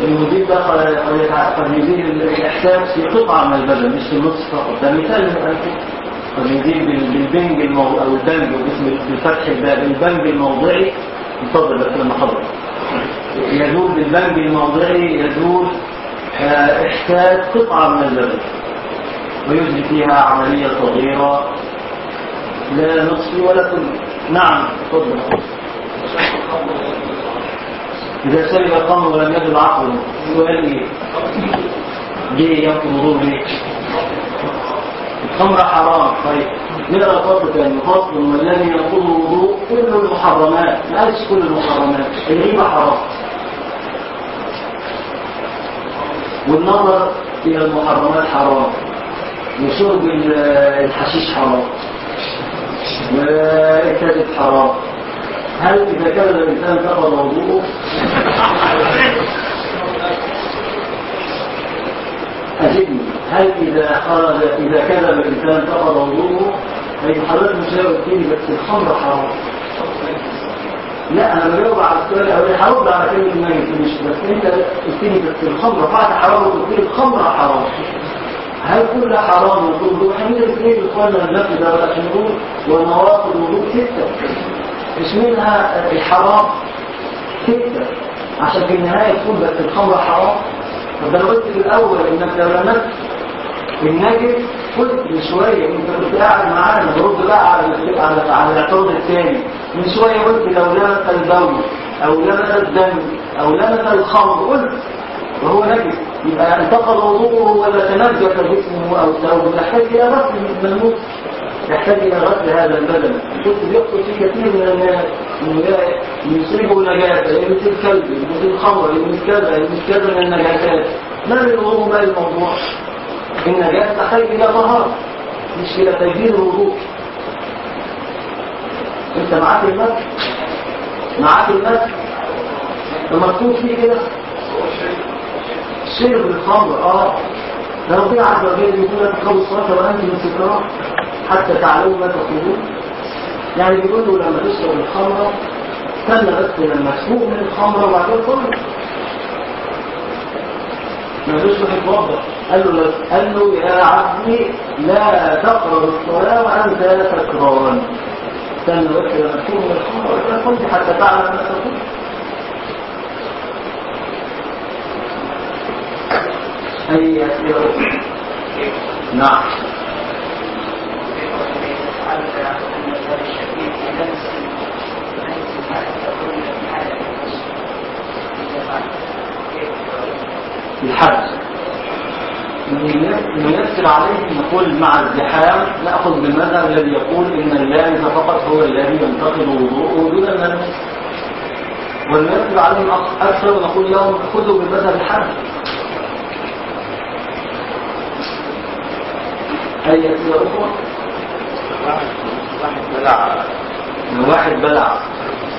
المضيف ده قد يزيد الإحساس في قطعة من البدن مش في النص فقط ده مثال قد يزيد بالبنج أو البنج باسم بفتح الباب البنج الموضعي. اتفضل بس لما حضر يزول بالبنج الموضعي يزول إحساس قطعة من البدن. ويجري فيها عملية صغيرة. لا نصفي ولا كل. نعم تفضل. إذا شرب الخمر ولم يجد عقله سؤال إيه؟ ليه ينقض الوضوء ليه؟ الخمر حرام طيب نقرا فصل ثاني فصل والذي ينقض الوضوء كل المحرمات ما قالش كل المحرمات الغيبة حرام والنظر إلى المحرمات حرام وشرب الحشيش حرام والكذب حرام هل إذا كان الإنسان فقد وضوءه أجبني هل إذا خرج إذا كذب الإنسان فقد وضوءه أي حضرتك مش هيقول فيه بس الخمر حرام. لا أنا بجاوب على السؤال الأولي هرد على كلمة ما يمكنش بس أنت قلت لي بس الخمر بعد حرام وقلت لي الخمر حرام. هل كل حرام يكون وضوء إحنا بندرس إيه باخواننا النفي ده عشان نقول ونواقض الوضوء ستة. مش منها الحرام. ستة. عشان في النهاية تقول بس الخمر حرام. طب أنا قلت في الأول إنك لو لمست النجس قلت من شوية انت كنت قاعد معانا برد بقى على على على الاعتراض الثاني. من شوية قلت لو لمس البول أو لمس الدم أو لمس الخمر قلت وهو نجس. يبقى انتقض وضوءه ولا تنجس جسمه أو ثوبه يحتاج إلى غسل ملموس يحتاج إلى غسل هذا البدن. كنت بيحصل في كثير من الناس إنه يصيبه نجاسة يلبس الكلب يلبس الخمر يلبس كذا يلبس كذا من النجاسات. ما الوضوء ما الموضوع؟ النجاسة تحتاج إلى طهارة. مش إلى تجديد الوضوء. أنت معاك المسك؟ معاك المسك؟ مكتوب فيه كده؟ شرب الخمر آه. لو في عز وجل يقول لك تقربوا الصلاة وأنتم سكران حتى تعلموا ما تقولون. يعني بيقول له لما تشرب الخمره استنى بس لما تفوق من الخمره وبعدين كل ما واحد يتوضا قال له قال له يا عبدي لا تقرب الصلاة وأنت سكران استنى بس لما تفوق من الخمره وبعدين كل حتى تعلم ما تقول أي أسئلة نعم الحج نيسر عليه نقول مع الزحام نأخذ بالمذهب الذي يقول إن اللامس فقط هو الذي ينتقد وضوءه دون الملمس ونيسر عليهم أكثر ونقول لهم خذوا بالمذهب الحج. أي أسئلة أخرى؟ واحد بلع. واحد بلع.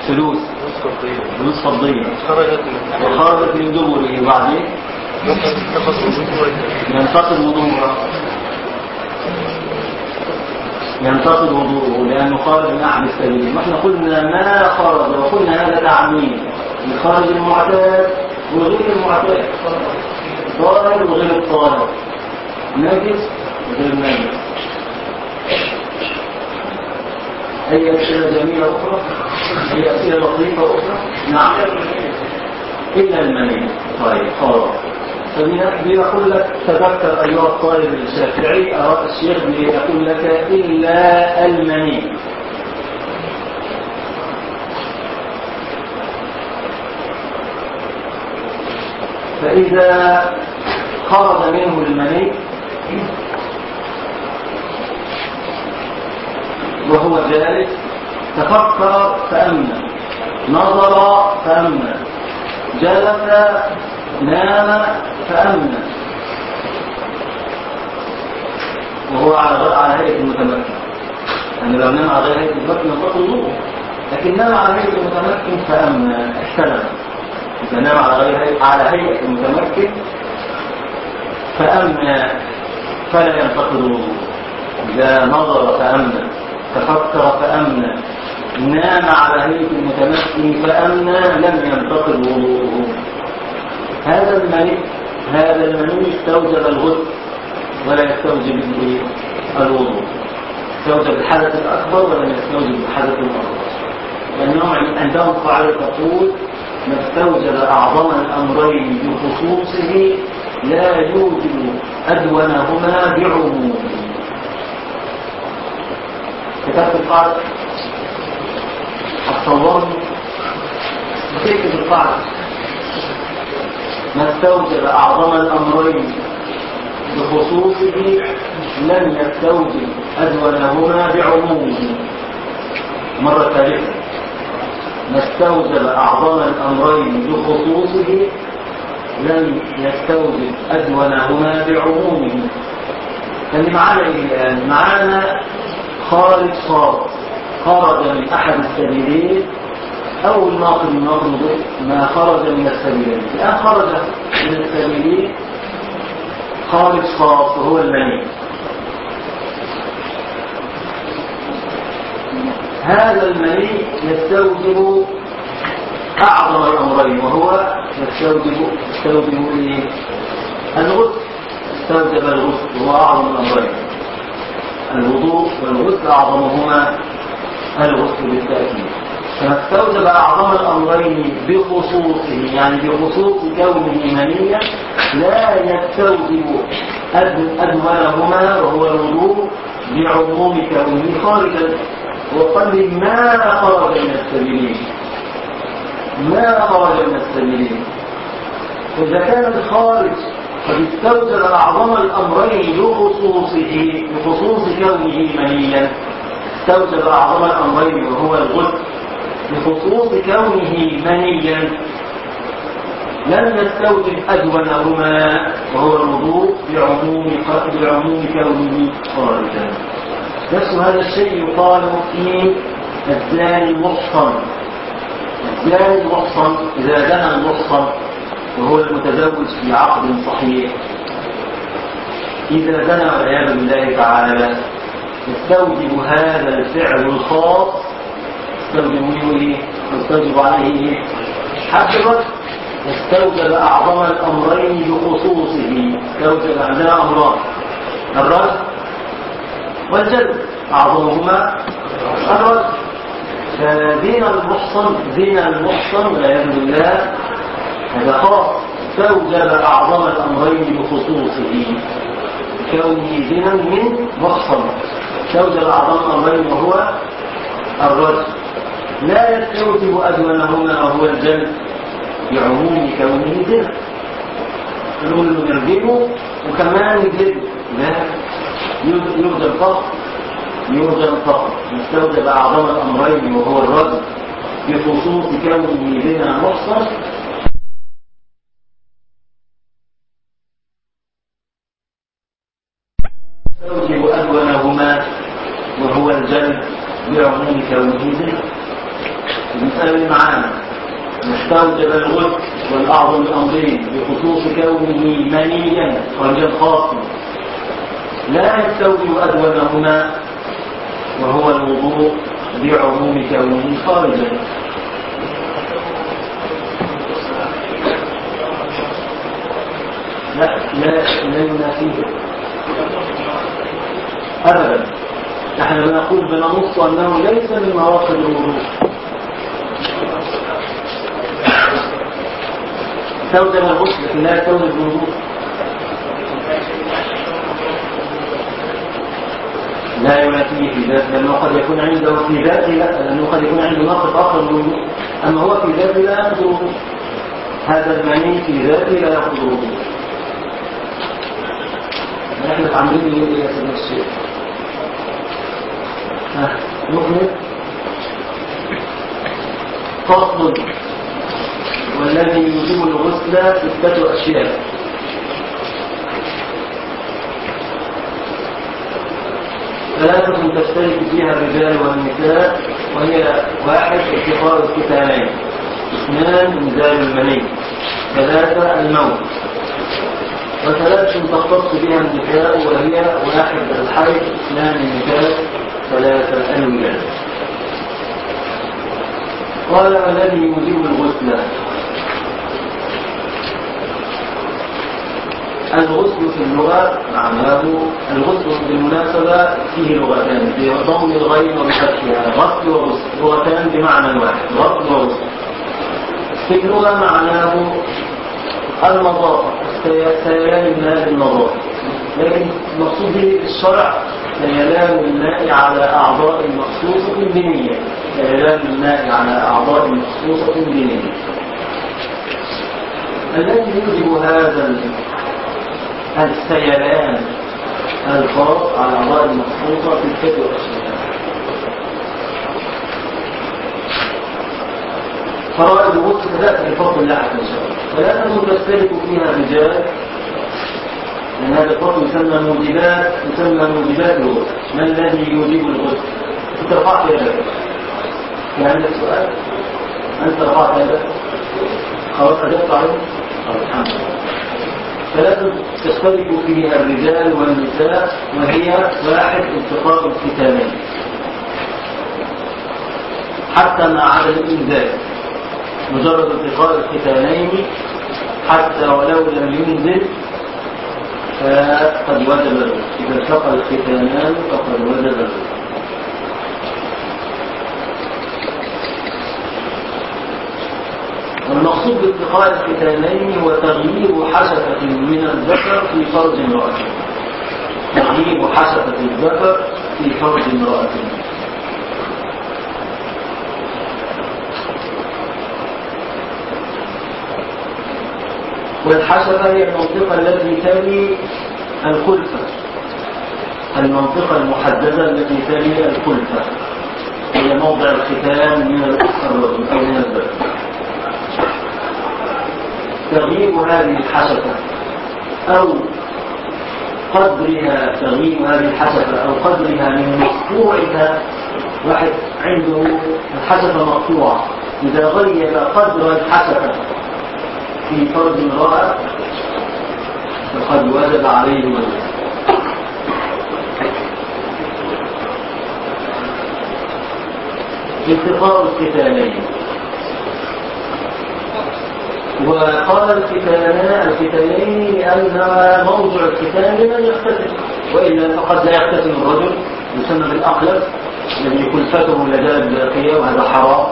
فلوس فلوس فضية. خرجت من وخرجت من دبره. وبعدين ينتقد وضوءه ينتقد وضوءه لأنه خارج من أحد السبيلين وإحنا قلنا ما خرج وقلنا هذا تعميم. الخارج المعتاد وغير المعتاد. طاهر وغير الطاهر. نجس وغير نجس أي أسئلة جميلة أخرى؟ أي أسئلة لطيفة أخرى؟ نعم إلا المني طيب خلاص فبيقول لك تذكر أيها الطالب الشافعي أراد الشيخ بيقول لك إلا المني فإذا خرج منه المني وهو جالس تفكر فأمن نظر فأمن جلس نام فأمن وهو على على هيئة المتمكن. يعني لو نام على هيئة المتمكن يطلق النور لكن نام على هيئة المتمكن فأمن احتلم. إذا نام على غير على هيئة المتمكن فأمن فلا ينتقد الوضوء. إذا نظر فأمن تفكر فأمن نام على هيئة المتمكن فأمن لم ينتقد وضوءه. هذا المني هذا المني استوجب الغسل ولا يستوجب؟ الوضوء. استوجب الحدث الأكبر ولم يستوجب الحدث الأصغر لأنهم عندهم قاعدة تقول ما استوجب أعظم الأمرين بخصوصه لا يوجب أدونهما بعمومه. كتبت القاعدة. الصواب كيف القاعدة؟ ما استوجب أعظم الأمرين بخصوصه لم يستوجب أدونهما بعمومه. مرة ثالثة. ما استوجب أعظم الأمرين بخصوصه لم يستوجب أدونهما بعمومه. اللي معانا إيه معانا خارج صار خرج من أحد السبيلين. أو الناقل من ناقل ما خرج من السبيلين. الآن خرج من السبيلين. خارج خاص وهو المني هذا المني يستوجب أعظم الأمرين وهو يستوجب يستوجب؟ الغسل. استوجب الغسل وهو أعظم الأمرين. الوضوء والغسل أعظمهما الغسل بالتأكيد. فاستوجب أعظم الأمرين بخصوصه يعني بخصوص كونه منيا لا يستوجب أدمرهما وهو الوضوء بعموم كونه خارجا. وقال ما خرج من السبيلين ما خرج من السبيلين إذا كان الخارج قد استوجب أعظم الأمرين بخصوصه بخصوص كونه منيا استوجب أعظم الأمرين وهو الغسل بخصوص كونه منيا. لم يستوجب أدونهما وهو الوضوء بعموم بعموم كونه خارجا. نفس هذا الشيء يقال في الزاني المحصن الزاني المحصن إذا زنى المحصن وهو المتزوج في عقد صحيح إذا زنى والعياذ بالله تعالى يستوجب هذا الفعل الخاص يستوجب إيه؟ يستوجب عليه؟ حد الرجل يستوجب أعظم الأمرين بخصوصه يستوجب عندنا أمران الرجل والجلد أعظمهما الرجل فدين المحصن دين المحصن والعياذ بالله خاص. استوجب أعظم الأمرين بخصوصه كونه زنا من محصن. استوجب أعظم الأمرين وهو الرجل. لا يستوجب أدونهما وهو الجلد بعموم كونه زنا. نقول له نرجمه وكمان يجلده لا. يرجم فقط يرجم فقط يستوجب أعظم الأمرين وهو الرجل بخصوص كونه زنا محصن يستوجب أدونهما وهو الجلد بعموم كونه زنا المسألة اللي معانا مستوجب الغسل والأعظم الأمرين بخصوص كونه منيا رجل خاص لا يستوجب أدونهما وهو الوضوء بعموم كونه خارجا لا لا لا ينافيه أبدا نحن بنقول أنه ليس من مواقف الوضوء استوجب الغسل لكن لا يستوجب الوضوء لا ينافيه في ذاته لأنه قد يكون عنده في ذاته لا لأنه قد يكون عنده ناقص آخر من أما هو في ذاته لا يأخذ هذا المني في ذاته لا يأخذ الوضوء نحن عاملين إيه يا سيدنا الشيخ. ها نكمل فصل والذي يجيب الغسل ستة أشياء ثلاثة تشترك فيها الرجال والنساء وهي واحد اتخاذ الكتابين اثنان انزال المني ثلاثة الموت. وثلاث تختص بها النساء وهي واحد الحيض اثنان النساء. ثلاثة الولاد قال الذي يجيب الغسل؟ الغسل في اللغة؟ معناه الغسل بالمناسبة؟ فيه لغتان بضم الغين وبفتحها. غسل وغسل. لغتان بمعنى واحد غسل وغسل. في اللغة معناه النظافة سيلان الماء بالنظافة لكن المقصود به الشرع سيلان الماء على أعضاء مخصوصة بنية سيلان الماء على أعضاء مخصوصة بنية الذي يوجب هذا السيلان الخاص على أعضاء المخصوصة في الكتب والأشياء فرائض الغسل ثلاثة بفضل الله. عز وجل ثلاثة تشترك فيها الرجال لأن هذا الفصل يسمى موجبات يسمى موجبات الغسل ما الذي يوجب الغسل؟ أنت رفعت يدك في عندك سؤال؟ أنت رفعت يدك خلاص أجبت عليه؟ الحمد لله ثلاثة تشترك فيها الرجال والنساء وهي واحد التقاء الختانين حتى مع عدم الإنزال مجرد التقاء الختانين حتى ولو لم ينزل فقد وجب له. إذا التقى الختانان فقد وجب له. والمقصود باتقاء الختانين هو تغيير حشفة من الذكر في فرج امرأة. تغيير حشفة الذكر في فرج امرأة. والحشفة هي المنطقة التي تلي الخلفة المنطقة المحددة التي تلي الخلفة هي موضع الختان من الرجل أو من الذكر تغيير هذه الحشفة أو قدرها تغيير هذه الحشفة أو قدرها من مقطوعها واحد عنده الحشفة مقطوعة. إذا غير قدر الحشفة في فرد امرأة فقد وجب عليه الوجب التقاء الختانين وقال الختانان الختانين لأنها موضع الختان لمن يختتن وإلا فقد لا يختتن الرجل يسمى بالأقلب الذي كلفته لدى الباقية وهذا حرام.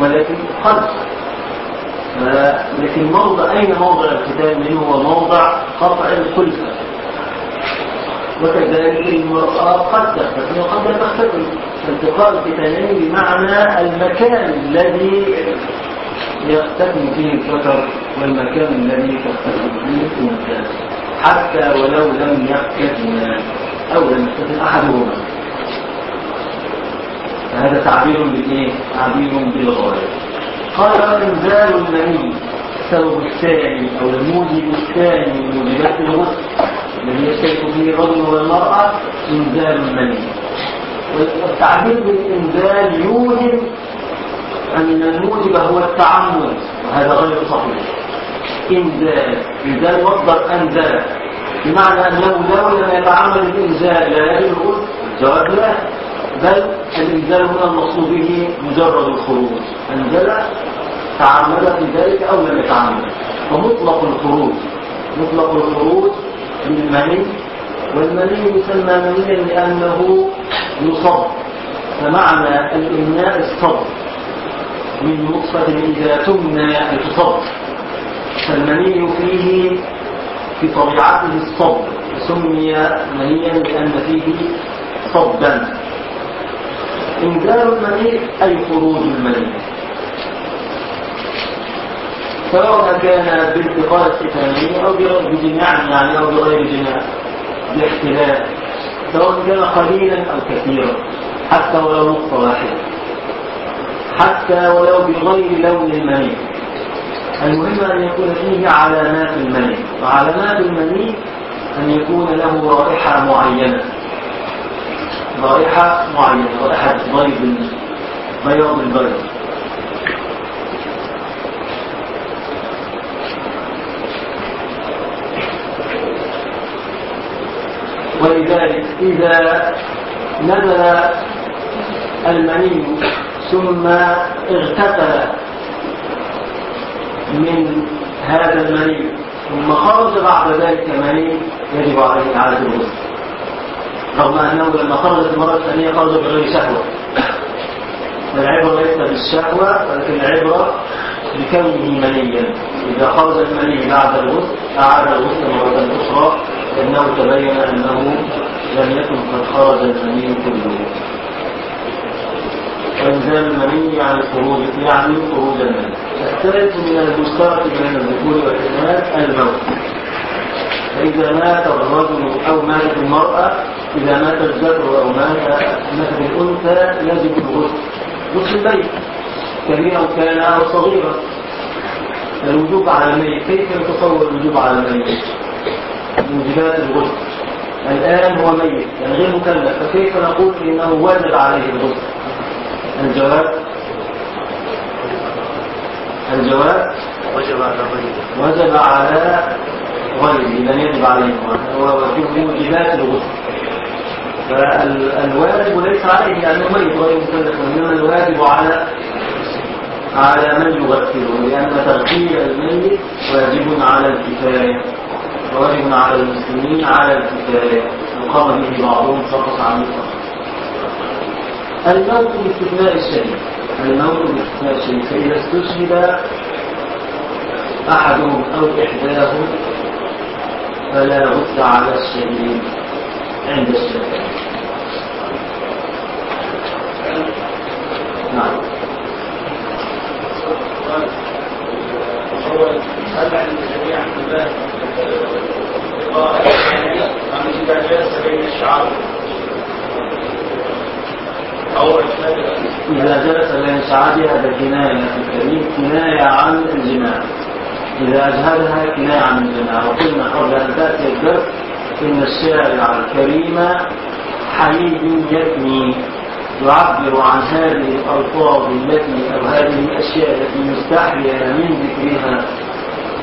ولكن قد لكن موضع أين موضع الختان منه هو موضع قطع الكلفة وكذلك المرأة قد تختفي وقد لا تختفي التقاء الختانين بمعنى المكان الذي يختفي فيه الذكر والمكان الذي تختفي فيه الأنثى حتى ولو لم يختفنا أو لم يختفي أحدهما. فهذا تعبير بالإيه؟ تعبير بالغاية. قال إنزال المني السبب الثاني أو الموجب الثاني من موجبات الغسل. الذي يشترك فيه الرجل والمرأة إنزال المني والتعبير بالإنزال يوهم أن الموجب هو التعمد وهذا غير صحيح. إنزال إنزال مصدر أنزل بمعنى أنه لو لم يتعمد الإنزال لا الغسل الجواب لا. بل الإنزال هنا المقصود به مجرد الخروج. أنزل تعمد في ذلك أو لم يتعمد ومطلق الخروج. مطلق الخروج بالمني والمني يسمى منيا لأنه يصب. فمعنى الإمناء الصب من نطفة إذا تمنى تصب. فالمني فيه في طبيعته الصب. سمي منيا لأن فيه صبا. إنزال المني أي خروج المني سواء كان بالتقاء الختاني أو بجماع يعني أو بغير جماع باختلاف سواء كان قليلا أو كثيرا حتى ولو نقطة واحدة حتى ولو بغير لون المني المهم أن يكون فيه علامات المني وعلامات المني أن يكون له رائحة معينة. رائحة معينة رائحة بيض بياض البيض ولذلك إذا نزل المني ثم اغتسل من هذا المني ثم خرج بعد ذلك مني يجب عليه إعادة الغسل. رغم أنه لما خرجت المرة الثانية خرج بغير شهوة. العبرة ليس بالشهوة ولكن العبرة بكونه منيا. إذا خرج المني بعد الغسل أعاد الغسل مرة أخرى لأنه تبين أنه لم يكن قد خرج المني كله. وإنزال المني عن الخروج يعني خروج المني. الثالث من المشترك بين الذكور والإناث الموت. فإذا مات الرجل أو ماتت المرأة إذا مات الذكر أو مات ماتت الأنثى يجب الغسل. غسل البيت. كبيرا كان أو صغيرا. الوجوب على الميت. كيف يتصور الوجوب على الميت؟ موجبات الغسل. الآن هو ميت يعني غير مكلف. فكيف نقول إنه وجب عليه الغسل؟ الجواب؟ الجواب؟ وجب على لم يجب عليه هو وجوب موجبات الغسل. فالواجب ليس عليه لأنه ميت غير مكلف وإنما الواجب على على من يغسله لأن تغسيل الميت واجب على الكفاية. وواجب على المسلمين على الكفاية. وقام به بعضهم سقط عن الفقر الموت باستثناء الشهيد الموت باستثناء الشهيد فإذا استشهد أحدهم أو إحداهم فلا غسل على الشهيد عند الشافعي نعم. هل عند جميع الناس إذا جلس بين الشعر أو إذا جلس بين شعابها هذا في الكريم كناية عن الجماع إذا أجهدها كناية عن الجماع وقلنا قبل أن تأتي الدرس إن الشارع الكريم حميد يثني يعبر عن هذه الألفاظ التي أو هذه الأشياء التي يستحيا من ذكرها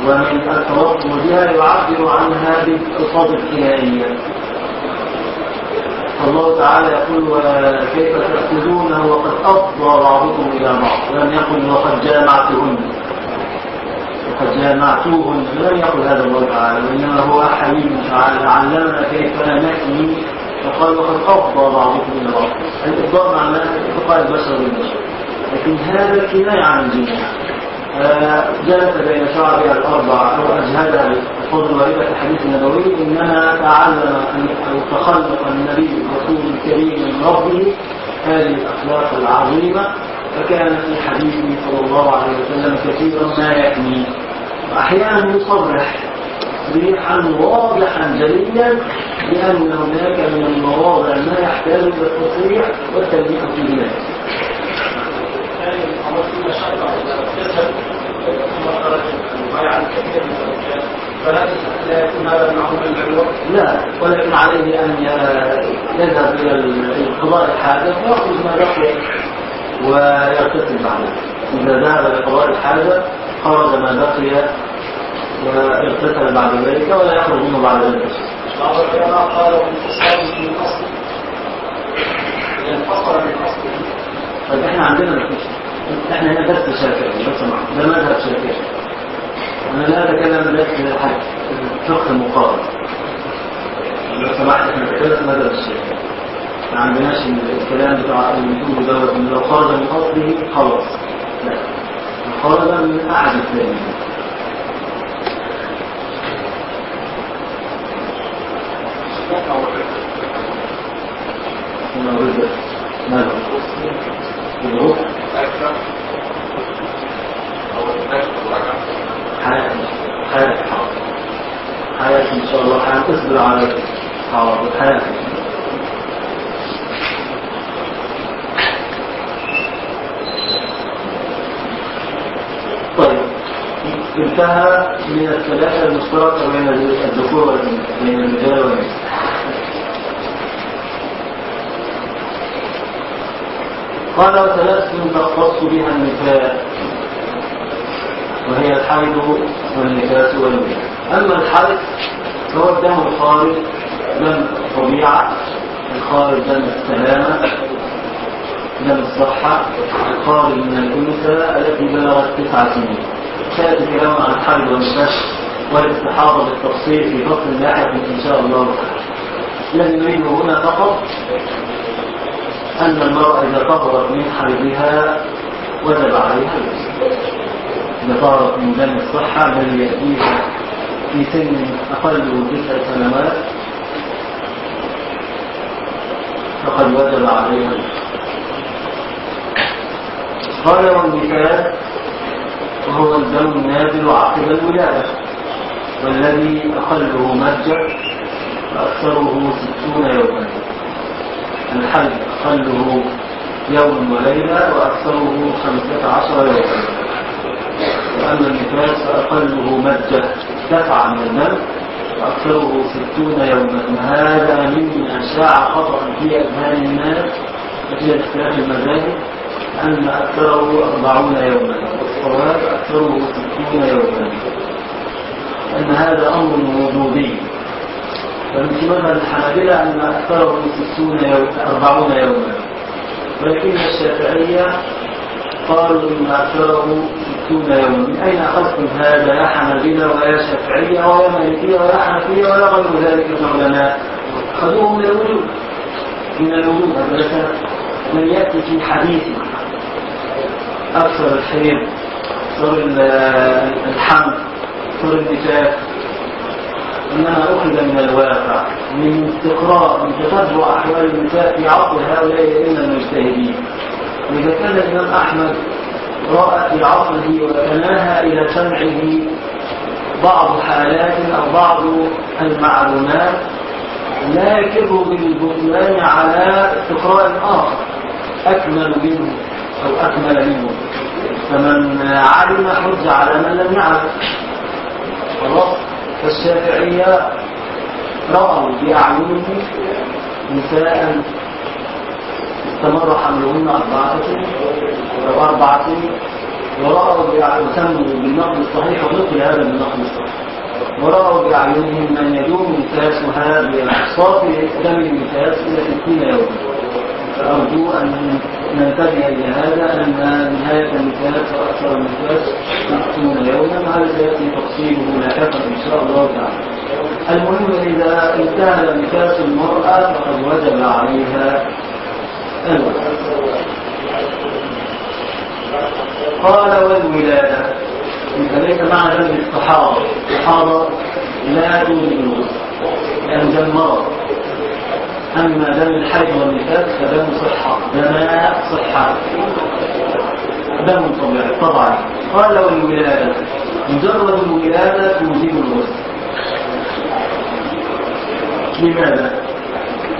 ومن التوقف بها يعبر عنها بالألفاظ الكنائية الله تعالى يقول وكيف تأخذونه وقد أفضى بعضكم إلى بعض؟ ولم يقل وقد جامعتهن. وقد جامعتوهن لم يقل هذا الله تعالى وإنما هو حليم تعالى علمنا كيف نحمي وقال وقد أفضى بعضكم إلى بعض. الإفضاء معناه التقاء البشر بالبشر لكن هذا كناية عن الجميع آه، جلس بين شعرها الأربع أو أجهدها الواردة في الحديث النبوي إنما تعلم أو تخلق النبي الرسول الكريم من ربه هذه الأخلاق العظيمة. فكان في حديثه صلى الله عليه وسلم كثيرا ما يكني وأحيانا يصرح تصريحا واضحا جليا لأن هناك من المواضع ما يحتاج إلى التصريح والتنبيه فيه ذلك. لا ولكن عليه أن يذهب إلى قضاء الحاجة ويأخذ ما بقي ويغتسل بعده إذا ذهب لقضاء الحاجة خرج ما بقي ويغتسل بعد ذلك ولا يخرج منه بعد ذلك. بعض العلماء قالوا انفصال من اصل انفصل من اصله طيب إحنا عندنا إحنا هنا بس شافعي لو سمحت ده مذهب شافعي. أنا لا أتكلم بس في الحج الفقه المقارن لو سمحت إحنا بس مذهب الشافعي. ما عندناش الكلام بتاع الوجود دوت إن لو خرج من أصله خلاص. لا. خرج من أحد الثاني ماذا؟ الروح حياة حياة حياة إن شاء الله. حياة تصبر على حاضر حياة طيب انتهى من الثلاثة المشتركة بين الذكور والإناث بين الرجال والنساء قال وثلاث تختص بها النساء وهي الحيض والنفاس والولادة أما الحيض فهو الدم الخارج دم الطبيعة الخارج دم السلامة دم الصحة الخارج من الأنثى التي بلغت تسع سنين. سيأتي كلام عن الحيض والنفاس والاستحاضة بالتفصيل في فصل لاحق إن شاء الله. الذي نريده هنا فقط أن المرأة إذا طهرت من حيضها وجب عليها الغسل إذا طهرت من دم الصحة الذي يأتيها في سن أقل من تسع سنوات فقد وجب عليها الغسل قال والنفاس وهو الدم النازل عقب الولادة والذي أقله مرجع وأكثره ستون يوما. الحج أقله يوم وليلة وأكثره خمسة عشر يوما. وأما النفاس فأقله مجة دفع من الدم وأكثره ستون يوما. هذا مما شاع خطأ في أذهان الناس وفي اختلاف المذاهب. أن أكثره أربعون يوما والصواب أكثره ستون يوما. أن هذا أمر وجودي ومن مذهب الحنابلة أن أكثره ستون يوم أربعون يوما. ولكن الشافعية قالوا إن أكثره ستون يوما. من أين أخذتم هذا يا حنابلة ويا شافعية ويا مالكية ويا حنفية ولا غير ذلك من العلماء أخذوه من الوجود. من الوجود لم يأتي في حديث. أكثر الحيض أكثر الحمل أكثر النفاس إنما أخذ من الواقع من استقراء من تتبع أحوال النساء في عصر هؤلاء الأئمة المجتهدين. وإذا كان الإمام أحمد رأى في عصره وتناهى إلى سمعه بعض حالات أو بعض المعلومات لا يكر بالبطلان على استقراء آخر أكمل منه. أو أكمل منه. فمن علم حج على من لم يعلم. خلاص؟ فالشافعية رأوا بأعينهم نساء استمر حملهن أربعة أو أربعة ورأوا بأعينهم بالنقل الصحيح ونقل هذا بالنقل الصحيح. ورأوا بأعينهم من يدوم نفاسها بإحصاف دم النفاس إلى ستين يوما فأرجو أن ننتبه إلى هذا أن نهاية النفاس وأكثر النفاس ستون يوما هذا سيأتي تفصيله لاحقا إن شاء الله تعالى. المهم إذا انتهى نفاس المرأة فقد وجب عليها الولاء قال والولادة ليس معنى ذلك الاستحاضة. الاستحاضة لا الغسل لأن دم مرض أما دم الحيض والنفاس فدم صحة. دماء صحة. دم طبيعي طبعا. قال والولادة. مجرد الولادة توجب الغسل لماذا؟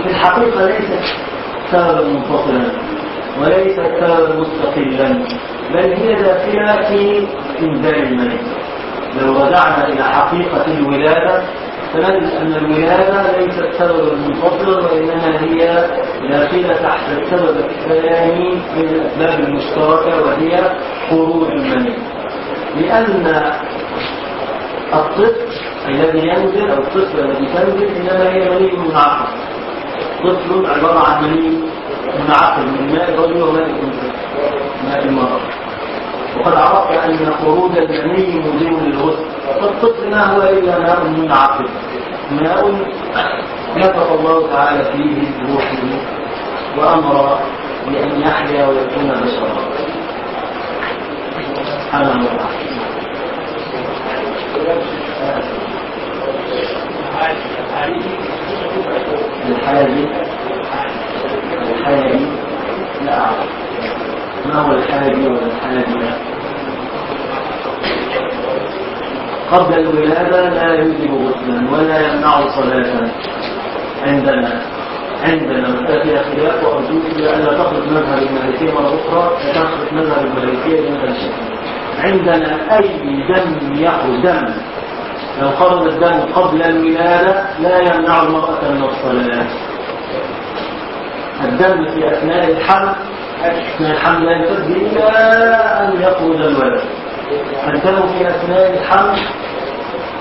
في الحقيقة ليست سببا منفصلا وليست سببا مستقلا بل هي داخلة في إنزال المني لو رجعنا إلى حقيقة الولادة فنجد أن الولادة ليست سببا منفصلا وإنما هي داخلة تحت السبب الثاني من الأسباب المشتركة وهي خروج المني. لأن الطفل الذي ينزل أو الطفل الذي تنزل إنما هي مني منعقد. طفل عبارة عن مني منعقد من ماء الرجل وماء الأنثى ماء المرأة وقد عرفت أن خروج المني موجب للغسل فالطفل ما هو إلا ماء منعقد ماء نفخ الله تعالى فيه بروحه وأمر بأن يحيا ويكون بشرا. سبحانه وتعالى الحاجي الحاجي لا. أعرف ما هو الحاجي ولا الحاجي قبل الولادة لا يوجب غسلا ولا يمنع صلاة عندنا. عندنا. مسألة خلاف وأرجوك لألا تخرج مذهب المالكية مرة أخرى تخرج مذهب المالكية لماذا الشيء. عندنا أي دم يخرج دم. لو خرج الدم قبل الولادة لا يمنع المرأة من الصلاة. الدم في أثناء الحمل الحمل لا يمتد إلا أن يخرج الولد. الدم في أثناء الحمل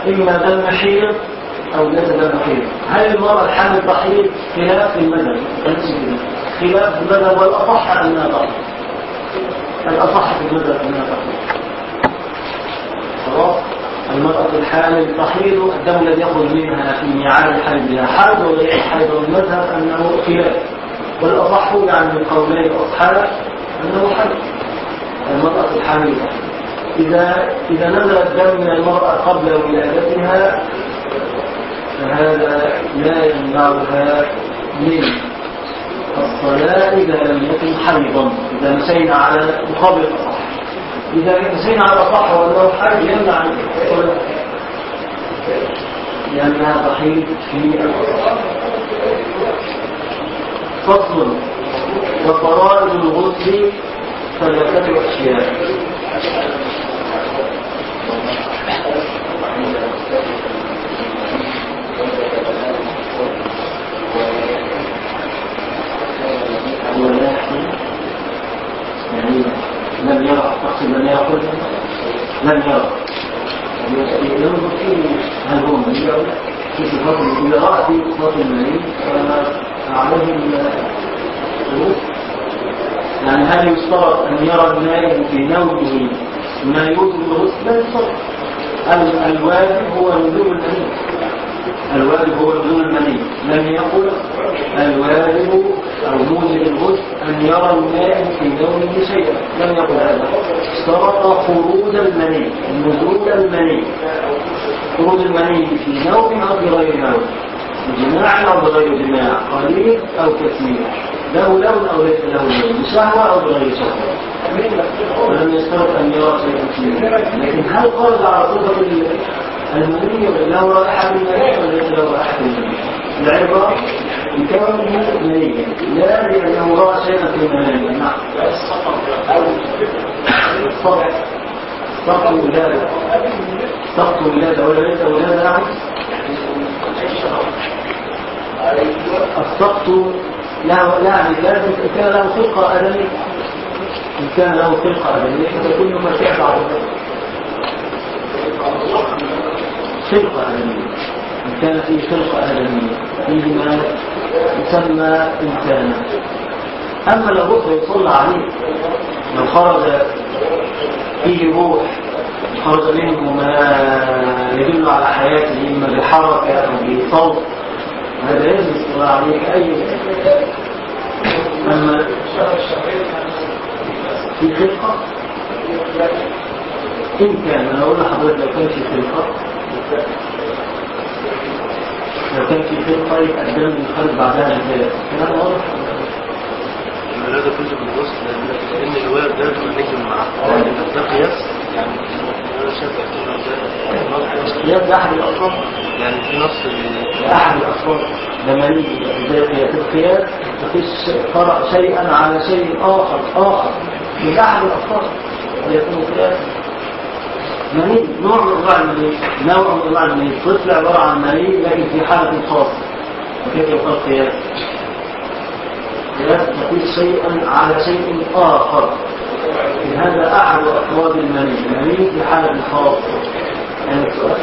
إما دم حيض أو ليس دم حيض هل المرأة الحامل تحيض خلاف المذهب. خلاف المذهب والأصح أنها تحيض الأصح في المذهب أنها تحيض خلاص؟ المرأة الحامل تحيض الدم الذي يخرج منها في ميعاد حيضها حيض وليس حيض المذهب أنه خلاف. والأصح يعني من قولي الأصحاب أنه حيض المرأة الحامل تحيض إذا إذا نزل الدم من المرأة قبل ولادتها فهذا لا يمنعها من الصلاة إذا لم يكن حيضا. إذا مشينا على مقابل الأصح. إذا مشينا على الأصح وأنه حيض يمنع الصلاة لأنها تحيض في الأصح. فصل وفرائض الغسل ثلاثة أشياء. ولكن يعني لم يرى تقصد لم يأخذ لم يرى. هل هو مني أو إذا رأى في فعليه يعني هل يشترط أن يرى النائم في نومه ما يوجب الغسل لا يشترط الواجب هو نزول المني الواجب هو نزول المني لم يقل الواجب أو موجب الغسل أن يرى النائم في نومه شيئا. لم يقل هذا؟ اشترط خروج المني نزول المني خروج المني في نوم أو في غير نوم بجماع أو بغير جماع قليل أو كثير. له لون أو ليس له لون بشهوة أو بغير شهوة. ولم يشترط أن يرى شيئا فيه لكن هل خرج على صفة المني له رائحة المني وليس له رائحة المني العبرة بكونه منيا لا لأنه رأى شيئا في المني نعم. الصبع سقط ولادة. سقط ولادة. ولا ليس ولادة نعم السقط لا يعني لازم إن كان له خلقة آدمية. إن كان له خلقة آدمية فتكون بعد ذلك خلقة آدمية. إن كان فيه خلقة آدمية فيه ما يسمى إنسانا. أما لو بكر يصلى عليه لو خرج فيه روح خرج منه ما يدل على حياته إما بحركة أو بصوت هذا يجب الصلاة عليه كأي أما في خلقة؟ إن كان أنا أقول لحضرتك لو كان في خلقة. لو كان في خلطة يبقى الدم ينخرج بعدها النجاسة كلام واضح؟ لا كله بالغسل لأن الوارد ده بنجم مع ده قياس يعني إنه ده أحد الأصناف يعني في نص ال- ده أحد الأصناف لما زي قياس القياس مفيش فرع شيئا على شيء آخر آخر. من أحد الأصناف يكون قياس مني نوع من أنواع المني نوع من أنواع المني طفل عبارة عن مني لكن في حالة خاصة. وكيف يقال قياس قياس تقيس شيئا على شيء آخر. هذا احد افراد المني المني في حاله خاصه يعني السؤال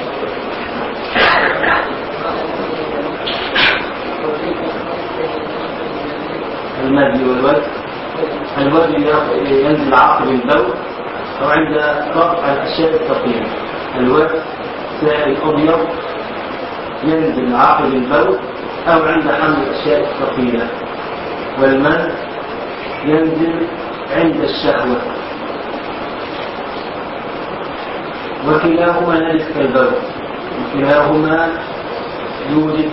المدي والوجه. الوجه ينزل عقب البول أو عند رفع الأشياء الثقيلة. الوجه سائل أبيض. ينزل عقب البول أو عند حمل الأشياء الثقيلة. والمن ينزل عند الشهوة. وكلاهما نجس كالبول وكلاهما يوجب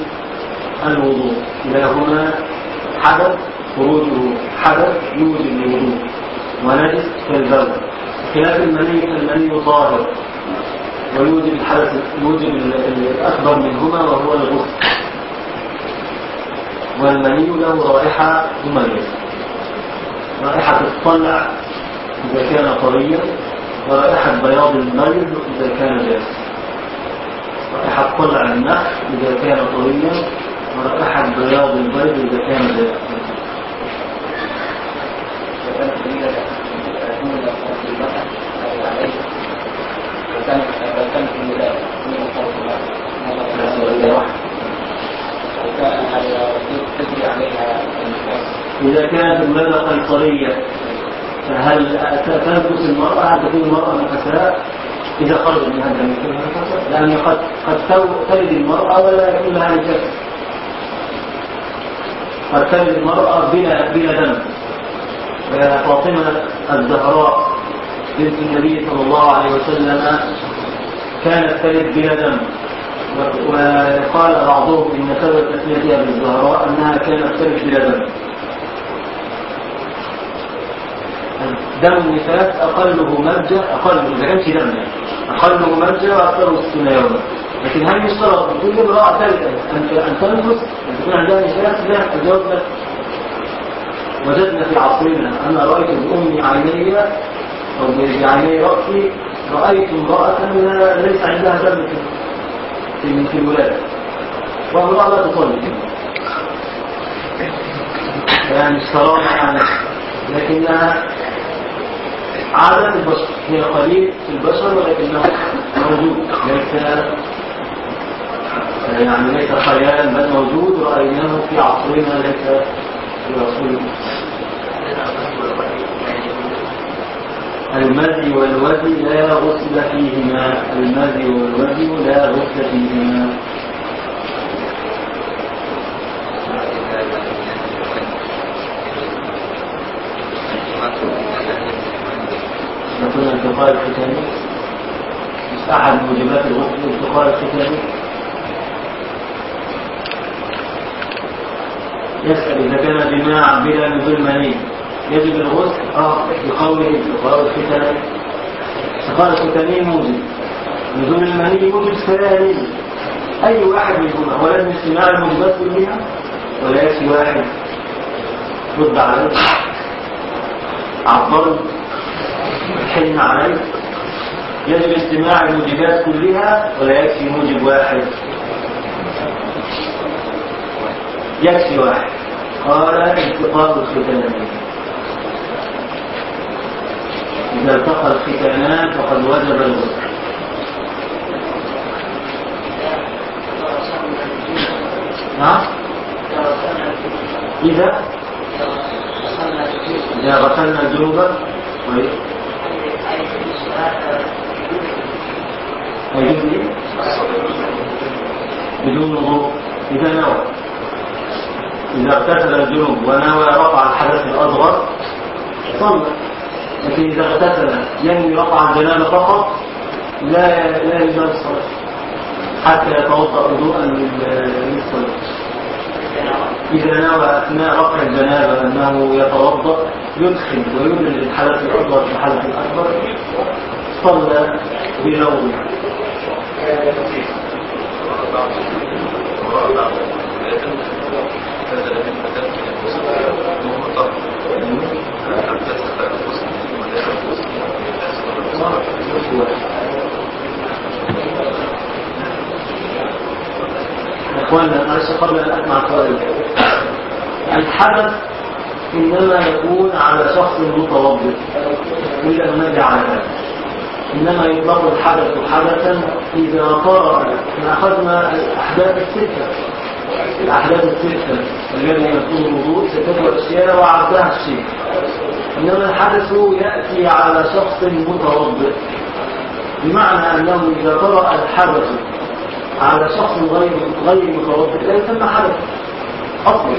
الوضوء. كلاهما حدث خروجه. حدث يوجب الوضوء. ونجس كالبول خلاف المني فالمني طاهر ويوجب الحدث يوجب ال- ال- الأكبر منهما وهو الغسل. والمني له رائحة مميزة. رائحة الطلع إذا كان طريا ورائحة بياض المريض إذا كان جافا رائحة طلع النخل إذا كان طريا ورائحة بياض البيض إذا كان جافا جميلة من هذا عليها إذا كانت الملقة طرية فهل تلبس المرأة؟ هل تكون المرأة نفساء إذا خرج يكون نفساء لأن قد قد تلد المرأة ولا يكون لها نفاس قد تلد المرأة بلا بلا دم. فاطمة الزهراء بنت النبي صلى الله عليه وسلم كانت تلد بلا دم. وقال بعضهم إن سبب تسميتها بالزهراء أنها كانت تلد بلا دم النفاس أقله مرجع أقل إذا كانش دم يعني. أقله مرجع وأكثره يوما لكن هل يشترط لكل امرأة ثالثة أن تنفس؟ أن تكون عندها نفاس؟ لا الجواب لا وجدنا في عصرنا أنا رأيت بأمي عيني أو بعيني رأسي رأيت امرأة ليس عندها دم. في في الولادة وامرأة لا تصلي يعني اشتراها يعني لكنها عادة البشر. هي قليل في البشر ولكنها موجود. ليس يعني ليس خيالا بل موجود. رأيناه في عصرنا ليس في رسول المذي والودي لا غسل فيهما. المذي والودي لا غسل فيهما. يكون التقاء الختاني أحد موجبات الغسل التقاء الختاني يسأل إذا كان جماع بلا نزول مني يجب الغسل آه بقوله التقاء الختاني التقاء الختاني موجب نزول المني موجب ثاني أي واحد منهما؟ هو لازم استماع الموجبات كلها ولا يكفي واحد. رد عليه. عبرني حن عليه. يجب استماع الموجبات كلها ولا يكفي موجب واحد. يكفي واحد. قال انتقال الختانين إذا التقى الختانان فقد وجب الغسل. نعم إذا؟ إذا غسلنا الجنوب. ويجب؟ بدون وضوء إذا نوى. إذا اغتسل الجنوب ونوى رفع الحدث الأصغر صلى. لكن إذا اغتسل ينوي رفع الجنابة فقط لا لا يجوز الصلاة حتى يتوضأ وضوءا للصلاة. إذا نوى أثناء رفع الجنابة أنه يتوضأ يدخل ويدرج الحدث الأكبر في الحدث الأكبر صلى بنوم. إخواننا معلش قبل أن أسمع سؤال الحدث إنما يكون على شخص متوضئ. نجي على هذا إنما يطلق الحدث حدثا إذا طرأ ما أخذنا الأحداث الستة الأحداث الستة الذي يكون الوضوء ستة أشياء وعدها الشيء. إنما الحدث يأتي على شخص متوضئ بمعنى أنه إذا طرأ الحدث على شخص غير غير متوضئ لا يسمى حدث. أصلا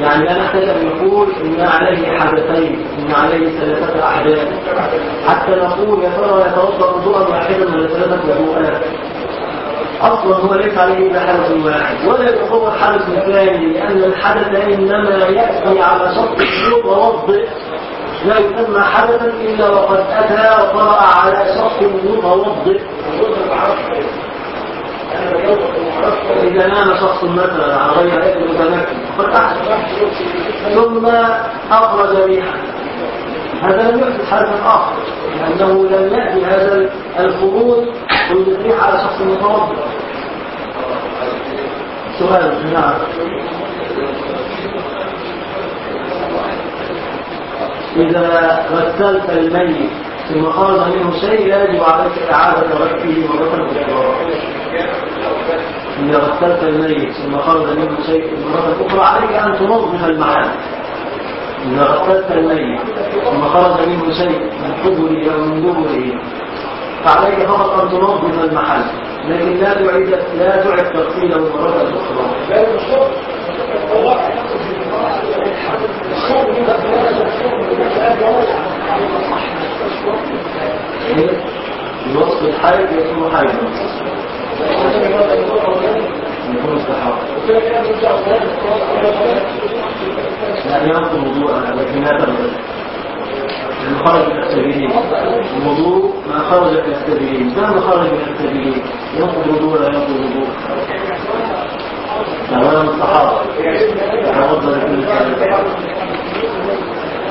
يعني لا نحتاج أن نقول إن عليه حدثين إن عليه ثلاثة أحداث. حتى نقول يا ترى يتوضأ وضوءا واحدا ولا ثلاثة وضوءات أصلا هو ليس عليه إلا حدث واحد ولا يتصور حدث ثاني لأن الحدث إنما يأتي على شخص متوضئ لا يسمى حدثا إلا وقد أتى وطرأ على شخص متوضئ إذا نام شخص مثلا على غير المتمكن فقد أحدث ثم أخرج ريحا. هذا لم يحدث حدثا آخر لأنه لم يأتي هذا الخروج الريح على شخص متوضئ. سؤال نعم. إذا غسلت الميت ثم خرج منه شيء يجب عليك إعادة غسله مرة أخرى إذا غسلت الميت ثم خرج منه شيء مرة أخرى عليك أن تنظف المحل إذا غسلت الميت ثم خرج منه شيء من قبله أو من دبره فعليك فقط أن تنظف المحل. لكن لا تعيد لا تعد تغسيله مرة أخرى. الوصف الحيض يكون حيضا. يكون لا ينقل وضوء لكن لا تبدل لأنه خرج من السبيلين الوضوء ما خرج من السبيلين مهما خرج من السبيلين ينقل وضوء لا ينقل وضوء تمام الصحابة تعرض لكل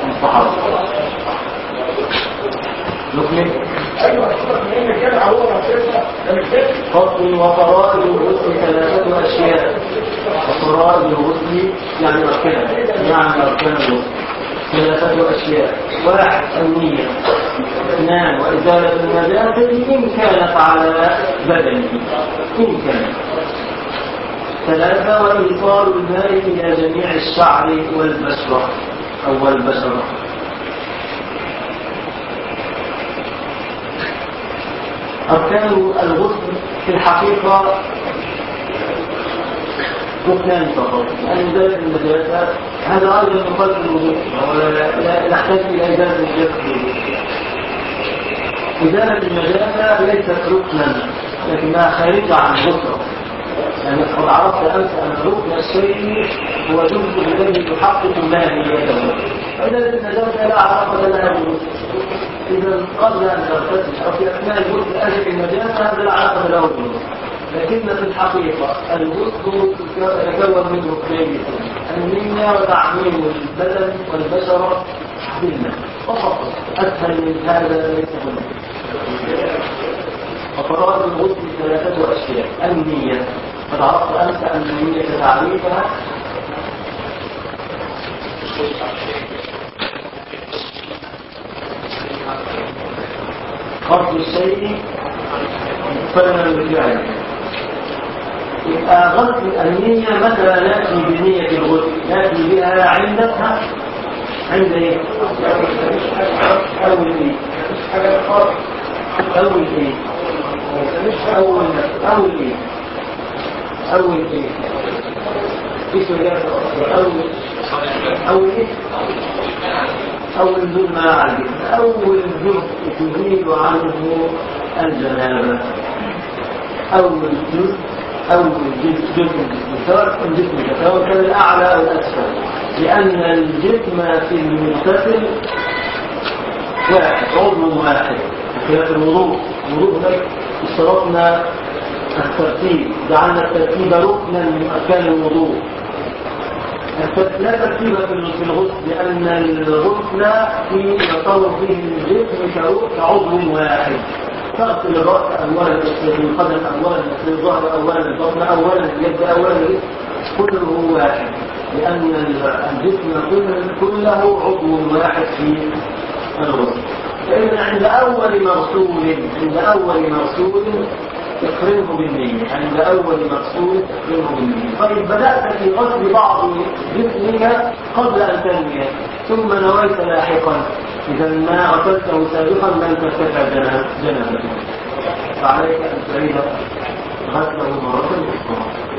الصحابة نكمل فصل وفرائض الغسل ثلاثة أشياء. وفرائض الغسل يعني أركان يعني أركان الغسل ثلاثة أشياء. واحد النية. اثنان وإزالة النجاسة إن كانت على بدنه. إن كانت. ثلاثة وإيصال الماء إلى جميع الشعر والبشرة. أو البشرة. أركان الغسل في الحقيقة ركنان فقط. لأن إزالة النجاسة هذا أيضا من الوضوء. لا نحتاج إلى إزالة الوضوء إزالة النجاسة ليست ركنا لكنها خارجة عن الغسل. يعني قد عرفت أمس أن ركن الشيء هو جزء الذي يحقق ماهيته فإذا النجاسة لا علاقة لها بالغسل إذا قبل أن تغتسل أو في أثناء الغسل أجل النجاسة هذا لا علاقة له بالغسل لكن في الحقيقة الغسل يتكون من ركنين النية وتعميم البدن والبشرة بالماء فقط أسهل من هذا ليس هناك. وفرائض الغسل ثلاثة أشياء النية قد عرفت أنت أن النية تعريفها قصد الشيء مقترنا بالفعل يبقى غسل النية متى نأتي بنية الغسل نأتي بها عندها عند إيه؟ أول إيه؟ أول إيه؟ أول أول إيه؟ أول إيه؟ إيش أول أول إيه؟ أول دون ما يعرف أول جزء تزيل عنه الجنابة أول من الجسم سواء كان جسم كان الأعلى أو الأسفل لأن الجسم في المغتسل واحد عضو واحد بخلاف الوضوء. الوضوء هناك اشترطنا الترتيب جعلنا الترتيب ركنا من أركان الوضوء. لا ترتيب في الغسل لأن الغسل في يطور فيه الجسم كعضو واحد. تغسل الرأس أولا القدم أولا الظهر أولا البطن أولا اليد أولا كله واحد. لأن الجسم كله عضو واحد في الغسل. فإن عند أول مغسول عند أول مغسول تكرمه بالنية. عند أول مغسول تكرمه بالنية. طيب بدأت في غسل بعض جسمك قبل أن تنوي ثم نويت لاحقا. إذا ما غسلته سابقا لن ترتفع جنابته فعليك أن تعيد غسله مرة أخرى.